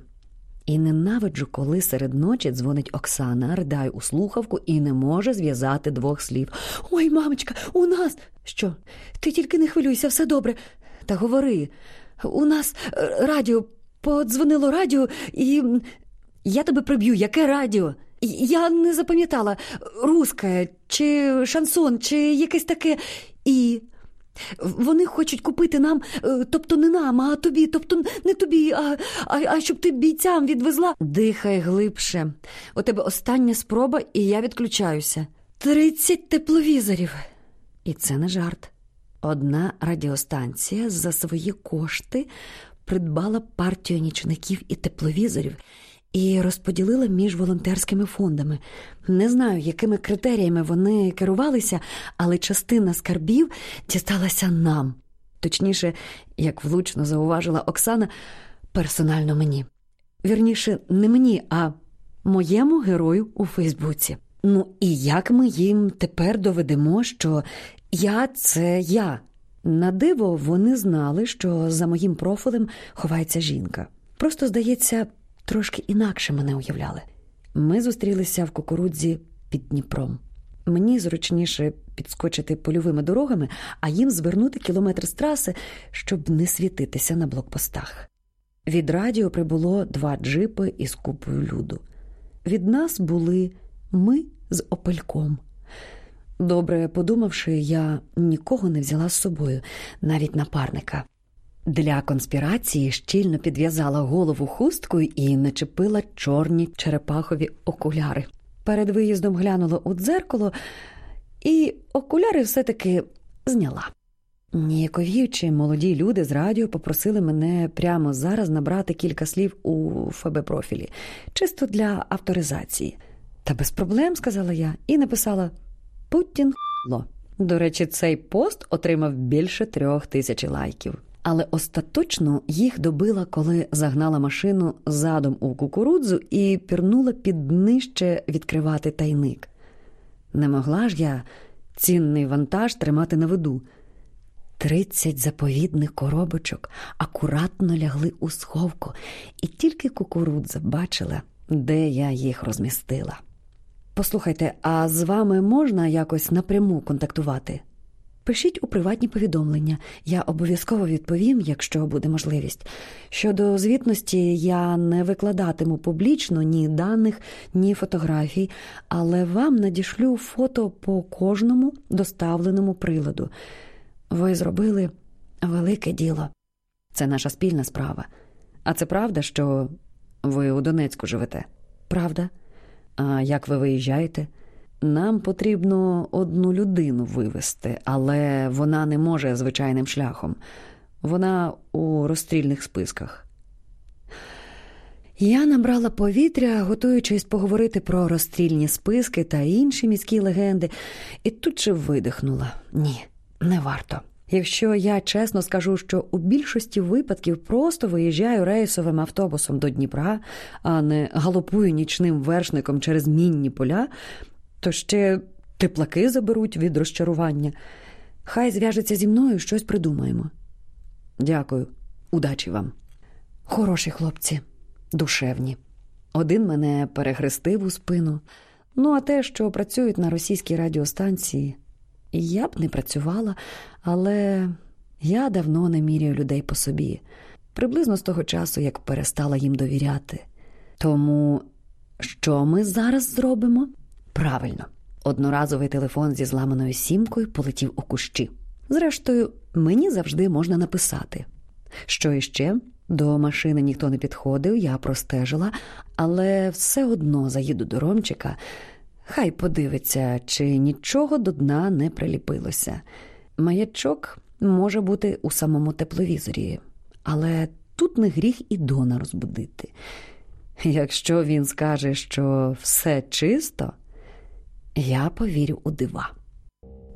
[SPEAKER 2] І ненавиджу, коли серед ночі дзвонить Оксана, ридає у слухавку і не може зв'язати двох слів. Ой, мамочка, у нас. Що? Ти тільки не хвилюйся, все добре. Та говори. У нас е, радіо подзвонило радіо, і я тебе приб'ю, яке радіо? Я не запам'ятала русське, чи шансон, чи якесь таке і. Вони хочуть купити нам, е, тобто не нам, а тобі, тобто не тобі, а а, а щоб ти бійцям відвезла. Дихай глибше. У тебе остання спроба, і я відключаюся. Тридцять тепловізорів. І це не жарт. Одна радіостанція за свої кошти придбала партію нічників і тепловізорів і розподілила між волонтерськими фондами. Не знаю, якими критеріями вони керувалися, але частина скарбів дісталася нам. Точніше, як влучно зауважила Оксана, персонально мені. Вірніше, не мені, а моєму герою у Фейсбуці. Ну і як ми їм тепер доведемо, що я це я. На диво, вони знали, що за моїм профілем ховається жінка. Просто, здається, трошки інакше мене уявляли. Ми зустрілися в кукурудзі під Дніпром. Мені зручніше підскочити польовими дорогами, а їм звернути кілометр з траси, щоб не світитися на блокпостах. Від радіо прибуло два джипи із купою люду. Від нас були ми з опельком. Добре подумавши, я нікого не взяла з собою, навіть напарника. Для конспірації щільно підв'язала голову хусткою і начепила чорні черепахові окуляри. Перед виїздом глянула у дзеркало, і окуляри все-таки зняла. Ніяковіючи, молоді люди з радіо попросили мене прямо зараз набрати кілька слів у ФБ профілі, чисто для авторизації. Та без проблем, сказала я, і написала Путін. До речі, цей пост отримав більше трьох тисяч лайків але остаточно їх добила, коли загнала машину задом у кукурудзу і пірнула під нижче відкривати тайник. Не могла ж я цінний вантаж тримати на виду. Тридцять заповідних коробочок акуратно лягли у сховку, і тільки кукурудза бачила, де я їх розмістила. Послухайте, а з вами можна якось напряму контактувати? Пишіть у приватні повідомлення, я обов'язково відповім, якщо буде можливість. Щодо звітності, я не викладатиму публічно ні даних, ні фотографій, але вам надішлю фото по кожному доставленому приладу. Ви зробили велике діло. Це наша спільна справа. А це правда, що ви у Донецьку живете? Правда? А як ви виїжджаєте? Нам потрібно одну людину вивезти, але вона не може звичайним шляхом. Вона у розстрільних списках. Я набрала повітря, готуючись поговорити про розстрільні списки та інші міські легенди, і тут же видихнула ні, не варто. Якщо я чесно скажу, що у більшості випадків просто виїжджаю рейсовим автобусом до Дніпра, а не галопую нічним вершником через мінні поля, то ще теплаки заберуть від розчарування. Хай зв'яжеться зі мною, щось придумаємо. Дякую, Удачі вам.
[SPEAKER 1] Хороші хлопці, душевні.
[SPEAKER 2] Один мене перехрестив у спину. Ну, а те, що працюють на російській радіостанції, я б не працювала, але я давно не міряю людей по собі, приблизно з того часу, як перестала їм довіряти. Тому що ми зараз зробимо? Правильно, одноразовий телефон зі зламаною сімкою полетів у кущі. Зрештою, мені завжди можна написати. Що іще? До машини ніхто не підходив, я простежила, але все одно заїду до Ромчика. Хай подивиться, чи нічого до дна не приліпилося. Маячок може бути у самому тепловізорі, але тут не гріх і Дона розбудити. Якщо він скаже, що все чисто, я повірю у дива.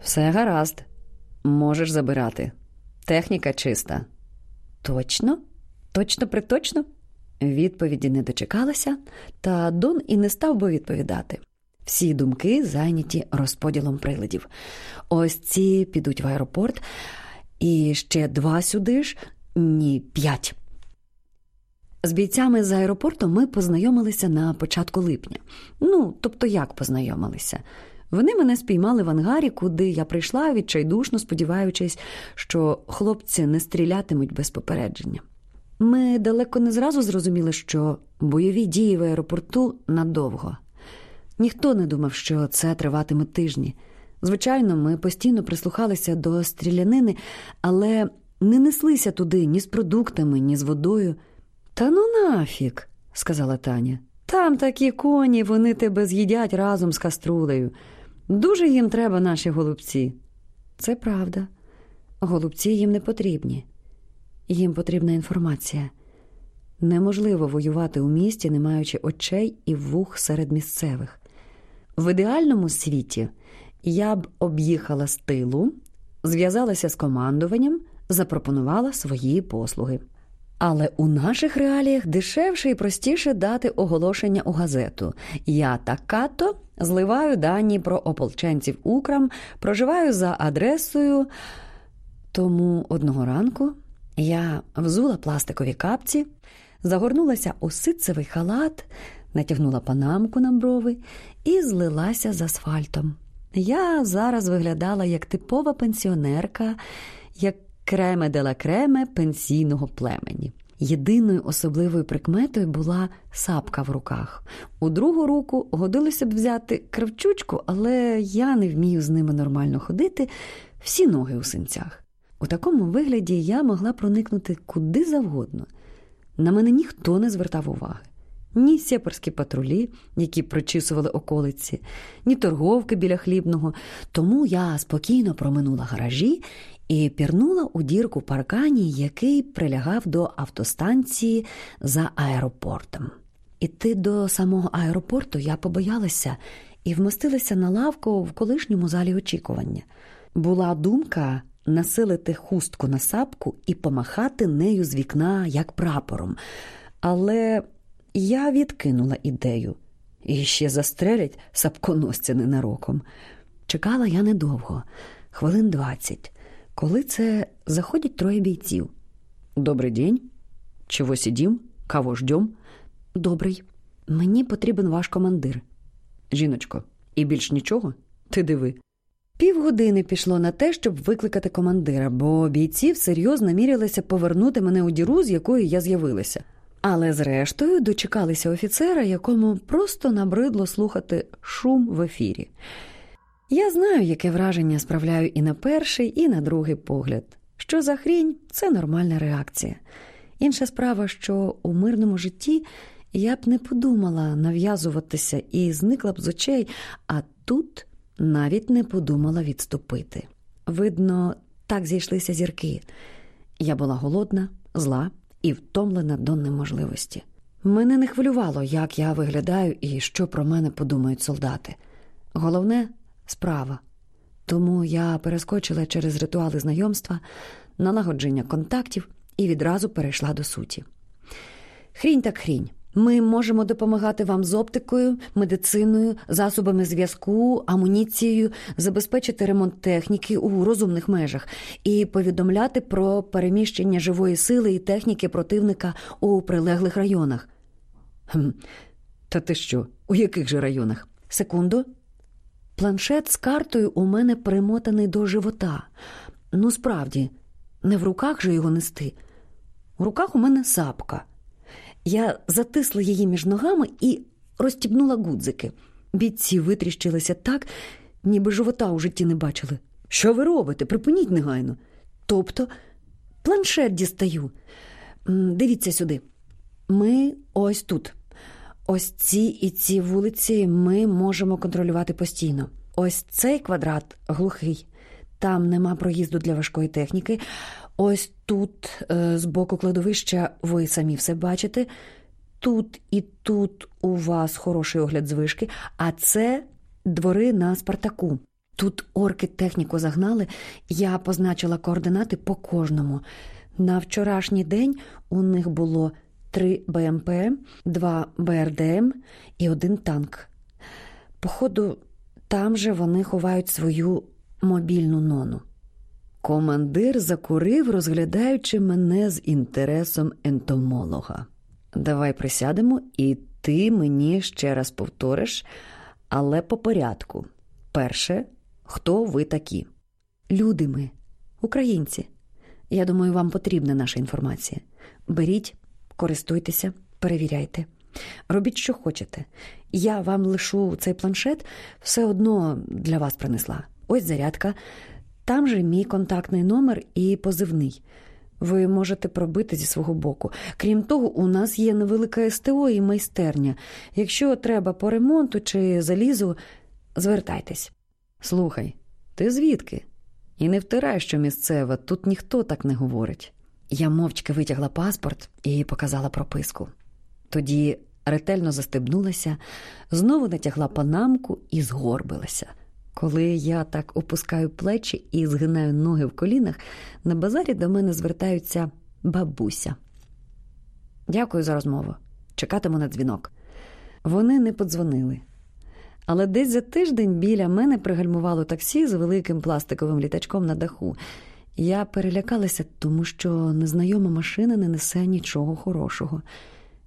[SPEAKER 2] Все гаразд, можеш забирати. Техніка чиста. Точно? Точно приточно? Відповіді не дочекалася, та Дон і не став би відповідати. Всі думки зайняті розподілом приладів. Ось ці підуть в аеропорт, і ще два сюди ж, ні, п'ять. З бійцями з аеропорту ми познайомилися на початку липня. Ну, тобто, як познайомилися? Вони мене спіймали в ангарі, куди я прийшла, відчайдушно сподіваючись, що хлопці не стрілятимуть без попередження. Ми далеко не зразу зрозуміли, що бойові дії в аеропорту надовго. Ніхто не думав, що це триватиме тижні. Звичайно, ми постійно прислухалися до стрілянини, але не неслися туди ні з продуктами, ні з водою. Та ну нафік, сказала Таня. Там такі коні, вони тебе з'їдять разом з каструлею. Дуже їм треба наші голубці. Це правда. Голубці їм не потрібні. Їм потрібна інформація. Неможливо воювати у місті, не маючи очей і вух серед місцевих. В ідеальному світі я б об'їхала з тилу, зв'язалася з командуванням, запропонувала свої послуги. Але у наших реаліях дешевше і простіше дати оголошення у газету. Я така-то зливаю дані про ополченців Украм, проживаю за адресою. Тому одного ранку я взула пластикові капці, загорнулася у ситцевий халат, натягнула панамку на брови і злилася з асфальтом. Я зараз виглядала як типова пенсіонерка, як креме де ла креме пенсійного племені. Єдиною особливою прикметою була сапка в руках. У другу руку годилося б взяти кравчучку, але я не вмію з ними нормально ходити, всі ноги у синцях. У такому вигляді я могла проникнути куди завгодно. На мене ніхто не звертав уваги. Ні сепарські патрулі, які прочісували околиці, ні торговки біля хлібного. Тому я спокійно проминула гаражі і пірнула у дірку паркані, який прилягав до автостанції за аеропортом. Іти до самого аеропорту я побоялася і вмостилася на лавку в колишньому залі очікування. Була думка насилити хустку на сапку і помахати нею з вікна як прапором. Але я відкинула ідею і ще застрелять сапконосця ненароком. Чекала я недовго, хвилин двадцять, коли це заходять троє бійців. Добрий день. Чого сидім? Кого ждем? Добрий. Мені потрібен ваш командир. Жіночко, і більш нічого? Ти диви. Півгодини пішло на те, щоб викликати командира, бо бійці всерйоз намірялися повернути мене у діру, з якої я з'явилася. Але зрештою дочекалися офіцера, якому просто набридло слухати шум в ефірі. Я знаю, яке враження справляю і на перший, і на другий погляд. Що за хрінь це нормальна реакція. Інша справа, що у мирному житті я б не подумала нав'язуватися і зникла б з очей, а тут навіть не подумала відступити. Видно, так зійшлися зірки. Я була голодна, зла і втомлена до неможливості. Мене не хвилювало, як я виглядаю і що про мене подумають солдати. Головне справа. Тому я перескочила через ритуали знайомства, налагодження контактів і відразу перейшла до суті. Хрінь так хрінь.
[SPEAKER 1] Ми можемо допомагати вам з оптикою, медициною, засобами зв'язку, амуніцією, забезпечити ремонт техніки у розумних межах і повідомляти про переміщення живої сили і техніки противника у прилеглих районах.
[SPEAKER 2] Хм, Та ти що? У яких же районах?
[SPEAKER 1] Секунду. Планшет з картою у мене примотаний до живота. Ну, справді, не в руках же його нести. У руках у мене сапка. Я затисла її між ногами і розтібнула гудзики. Бійці витріщилися так, ніби живота у житті не бачили.
[SPEAKER 2] Що ви робите? Припиніть негайно.
[SPEAKER 1] Тобто, планшет дістаю. Дивіться сюди. Ми ось тут. Ось ці і ці вулиці ми можемо контролювати постійно. Ось цей квадрат глухий, там нема проїзду для важкої техніки. Ось тут, е, з боку кладовища, ви самі все бачите. Тут і тут у вас хороший огляд з вишки, а це двори на Спартаку. Тут орки техніку загнали, я позначила координати по кожному. На вчорашній день у них було три БМП, два БРДМ і один танк. Походу, там же вони ховають свою мобільну нону.
[SPEAKER 2] Командир закурив, розглядаючи мене з інтересом ентомолога. Давай присядемо, і ти мені ще раз повториш, але по порядку. Перше, хто ви такі?
[SPEAKER 1] Люди ми, українці. Я думаю, вам потрібна наша інформація. Беріть, користуйтеся, перевіряйте. Робіть, що хочете. Я вам лишу цей планшет, все одно для вас принесла. Ось зарядка. Там же мій контактний номер і позивний. Ви можете пробити зі свого боку. Крім того, у нас є невелика СТО і майстерня. Якщо треба по ремонту чи залізу, звертайтесь.
[SPEAKER 2] Слухай, ти звідки? І не втирай, що місцева, тут ніхто так не говорить.
[SPEAKER 1] Я мовчки витягла паспорт і показала прописку.
[SPEAKER 2] Тоді ретельно застебнулася, знову натягла панамку і згорбилася. Коли я так опускаю плечі і згинаю ноги в колінах, на базарі до мене звертаються бабуся.
[SPEAKER 1] Дякую за розмову. Чекатиму на дзвінок.
[SPEAKER 2] Вони не подзвонили. Але десь за тиждень біля мене пригальмувало таксі з великим пластиковим літачком на даху. Я перелякалася, тому що незнайома машина не несе нічого хорошого.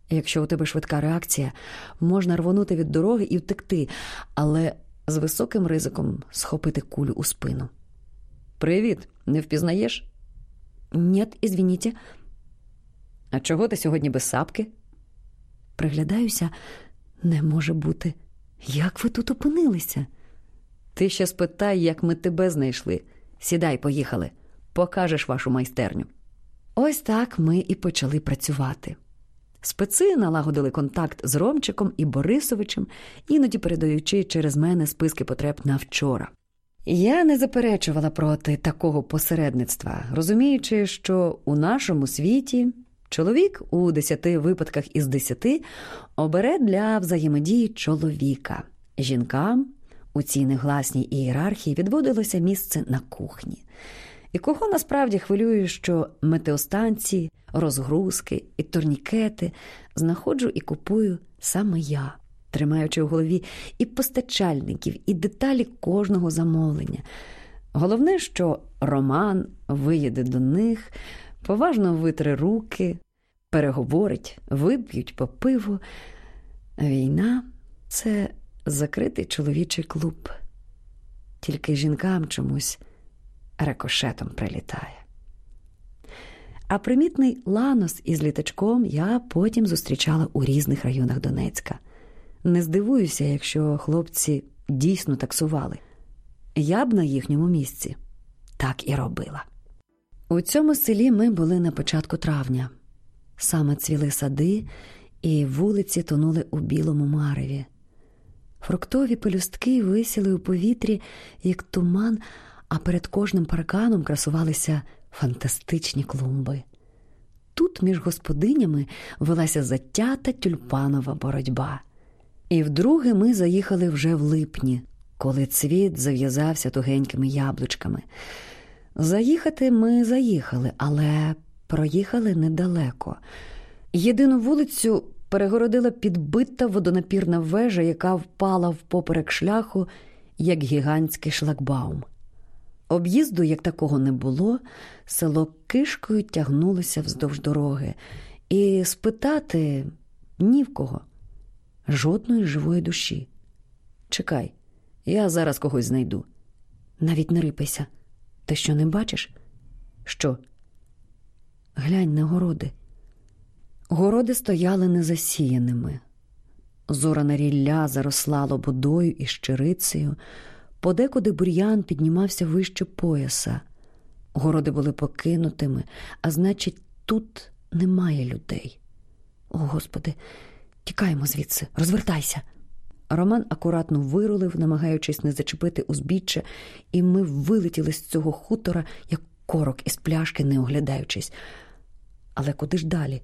[SPEAKER 2] Якщо у тебе швидка реакція, можна рвонути від дороги і втекти, але з високим ризиком схопити кулю у спину. Привіт, не впізнаєш?
[SPEAKER 1] Нєт, ізвініть.
[SPEAKER 2] А чого ти сьогодні без сапки?
[SPEAKER 1] Приглядаюся, не може бути. Як ви тут опинилися?
[SPEAKER 2] Ти ще спитай, як ми тебе знайшли. Сідай, поїхали, покажеш вашу майстерню.
[SPEAKER 1] Ось так ми і почали працювати.
[SPEAKER 2] Специ налагодили контакт з Ромчиком і Борисовичем, іноді передаючи через мене списки потреб на вчора. Я не заперечувала проти такого посередництва, розуміючи, що у нашому світі чоловік у десяти випадках із десяти обере для взаємодії чоловіка. Жінкам у цій негласній ієрархії відводилося місце на кухні. І кого насправді хвилює, що метеостанції, розгрузки і турнікети знаходжу і купую саме я, тримаючи у голові і постачальників, і деталі кожного замовлення. Головне, що Роман виїде до них, поважно витре руки, переговорить, вип'ють по пиву. Війна це закритий чоловічий клуб, тільки жінкам чомусь рикошетом прилітає. А примітний ланос із літачком я потім зустрічала у різних районах Донецька. Не здивуюся, якщо хлопці дійсно таксували. Я б на їхньому місці так і робила. У цьому селі ми були на початку травня. Саме цвіли сади, і вулиці тонули у білому мареві. Фруктові пелюстки висіли у повітрі, як туман, а перед кожним парканом красувалися фантастичні клумби. Тут між господинями велася затята тюльпанова боротьба. І вдруге ми заїхали вже в липні, коли цвіт зав'язався тугенькими яблучками. Заїхати ми заїхали, але проїхали недалеко. Єдину вулицю перегородила підбита водонапірна вежа, яка впала впоперек шляху, як гігантський шлагбаум. Об'їзду, як такого не було, село кишкою тягнулося вздовж дороги, і спитати ні в кого, жодної живої душі. Чекай, я зараз когось знайду. Навіть не рипайся. Ти що не бачиш? Що? Глянь на городи. Городи стояли незасіяними. Зорана рілля заросла лободою і щирицею, подекуди бур'ян піднімався вище пояса. Городи були покинутими, а значить, тут немає людей. О, Господи, тікаємо звідси, розвертайся. Роман акуратно вирулив, намагаючись не зачепити узбіччя, і ми вилетіли з цього хутора, як корок із пляшки, не оглядаючись. Але куди ж далі?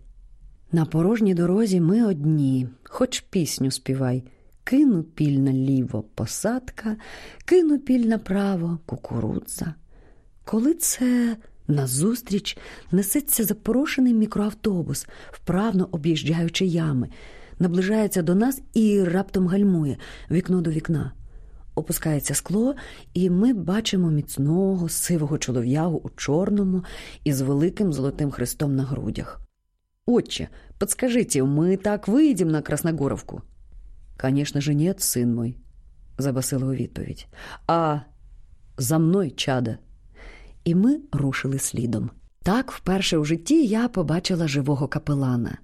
[SPEAKER 2] На порожній дорозі ми одні, хоч пісню співай. Кину піль наліво посадка, кину піль направо кукурудза. Коли це назустріч несеться запорошений мікроавтобус, вправно об'їжджаючи ями, наближається до нас і раптом гальмує вікно до вікна. Опускається скло, і ми бачимо міцного сивого чолов'ягу у чорному із великим золотим хрестом на грудях. Отче, подскажите, мы так выйдем на Красногоровку? Конечно же, нет, сын мой, забасила у відповідь. А за мною чада. І ми рушили слідом. Так, вперше у житті я побачила живого капелана.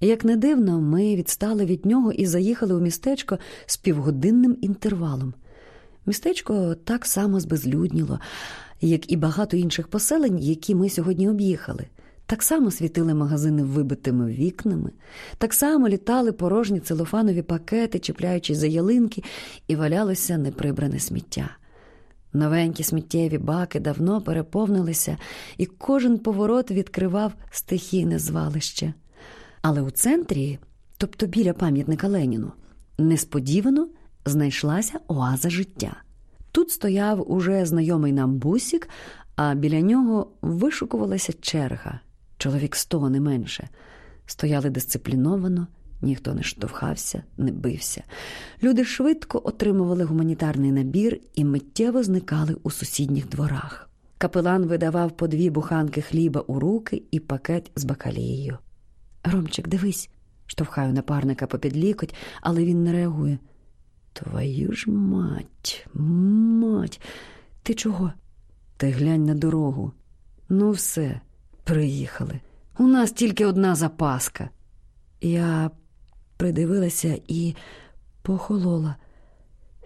[SPEAKER 2] Як не дивно, ми відстали від нього і заїхали у містечко з півгодинним інтервалом. Містечко так само збезлюдніло, як і багато інших поселень, які ми сьогодні об'їхали. Так само світили магазини вибитими вікнами, так само літали порожні целофанові пакети, чіпляючись за ялинки, і валялося неприбране сміття. Новенькі сміттєві баки давно переповнилися, і кожен поворот відкривав стихійне звалище. Але у центрі, тобто біля пам'ятника Леніну, несподівано знайшлася оаза життя. Тут стояв уже знайомий нам бусік, а біля нього вишукувалася черга чоловік сто не менше. Стояли дисципліновано, ніхто не штовхався, не бився. Люди швидко отримували гуманітарний набір і миттєво зникали у сусідніх дворах. Капелан видавав по дві буханки хліба у руки і пакет з бакалією. Ромчик, дивись, штовхаю напарника попід лікоть, але він не реагує. Твою ж мать, мать, ти чого? Ти глянь на дорогу. Ну, все, приїхали. У нас тільки одна запаска. Я придивилася і похолола.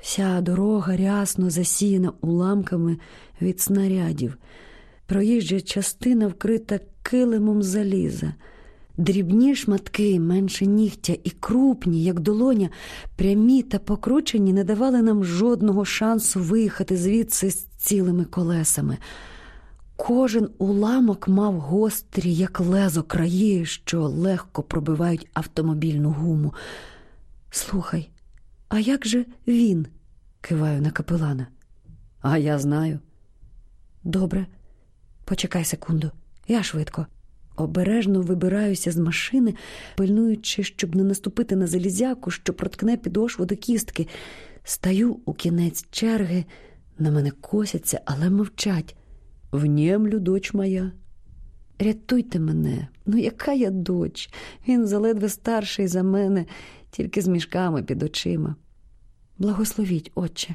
[SPEAKER 2] Вся дорога рясно засіяна уламками від снарядів. Проїжджа частина вкрита килимом заліза. Дрібні шматки, менше нігтя і крупні, як долоня, прямі та покручені, не давали нам жодного шансу виїхати звідси з цілими колесами. Кожен уламок мав гострі, як лезо, краї, що легко пробивають автомобільну гуму. Слухай, а як же він? киваю на капелана. А я знаю. Добре, почекай секунду, я швидко. Обережно вибираюся з машини, пильнуючи, щоб не наступити на залізяку, що проткне підошву до кістки. Стаю у кінець черги, на мене косяться, але мовчать. Внємлю, доч моя. Рятуйте мене, ну яка я доч? Він заледве старший за мене, тільки з мішками під очима. Благословіть, отче,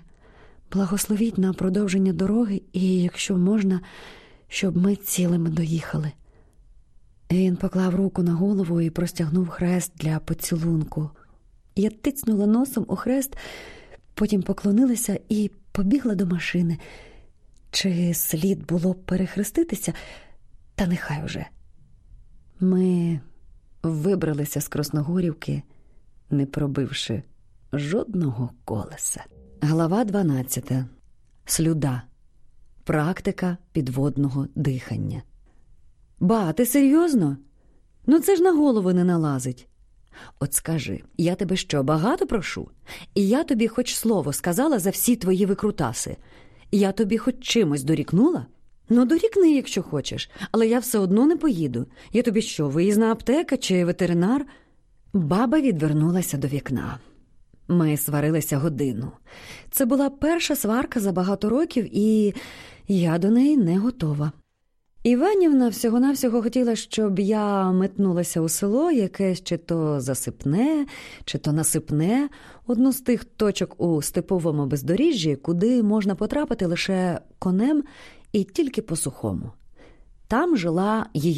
[SPEAKER 2] благословіть на продовження дороги і, якщо можна, щоб ми цілими доїхали. Він поклав руку на голову і простягнув хрест для поцілунку. Я тицнула носом у хрест, потім поклонилася і побігла до машини. Чи слід було б перехреститися, та нехай уже. Ми вибралися з Красногорівки, не пробивши жодного колеса. Глава 12. Слюда. Практика підводного дихання. Ба, ти серйозно? Ну це ж на голову не налазить. От скажи, я тебе що, багато прошу? І я тобі хоч слово сказала за всі твої викрутаси. Я тобі хоч чимось дорікнула? Ну, дорікни, якщо хочеш, але я все одно не поїду. Я тобі що, виїзна аптека чи ветеринар?
[SPEAKER 1] Баба відвернулася до вікна. Ми сварилися годину. Це була перша сварка за багато років, і я до неї не готова. Іванівна всього-навсього хотіла, щоб я метнулася у село, якесь чи то засипне, чи то насипне, одну з тих точок у степовому бездоріжжі, куди можна потрапити лише конем і тільки по сухому. Там жила її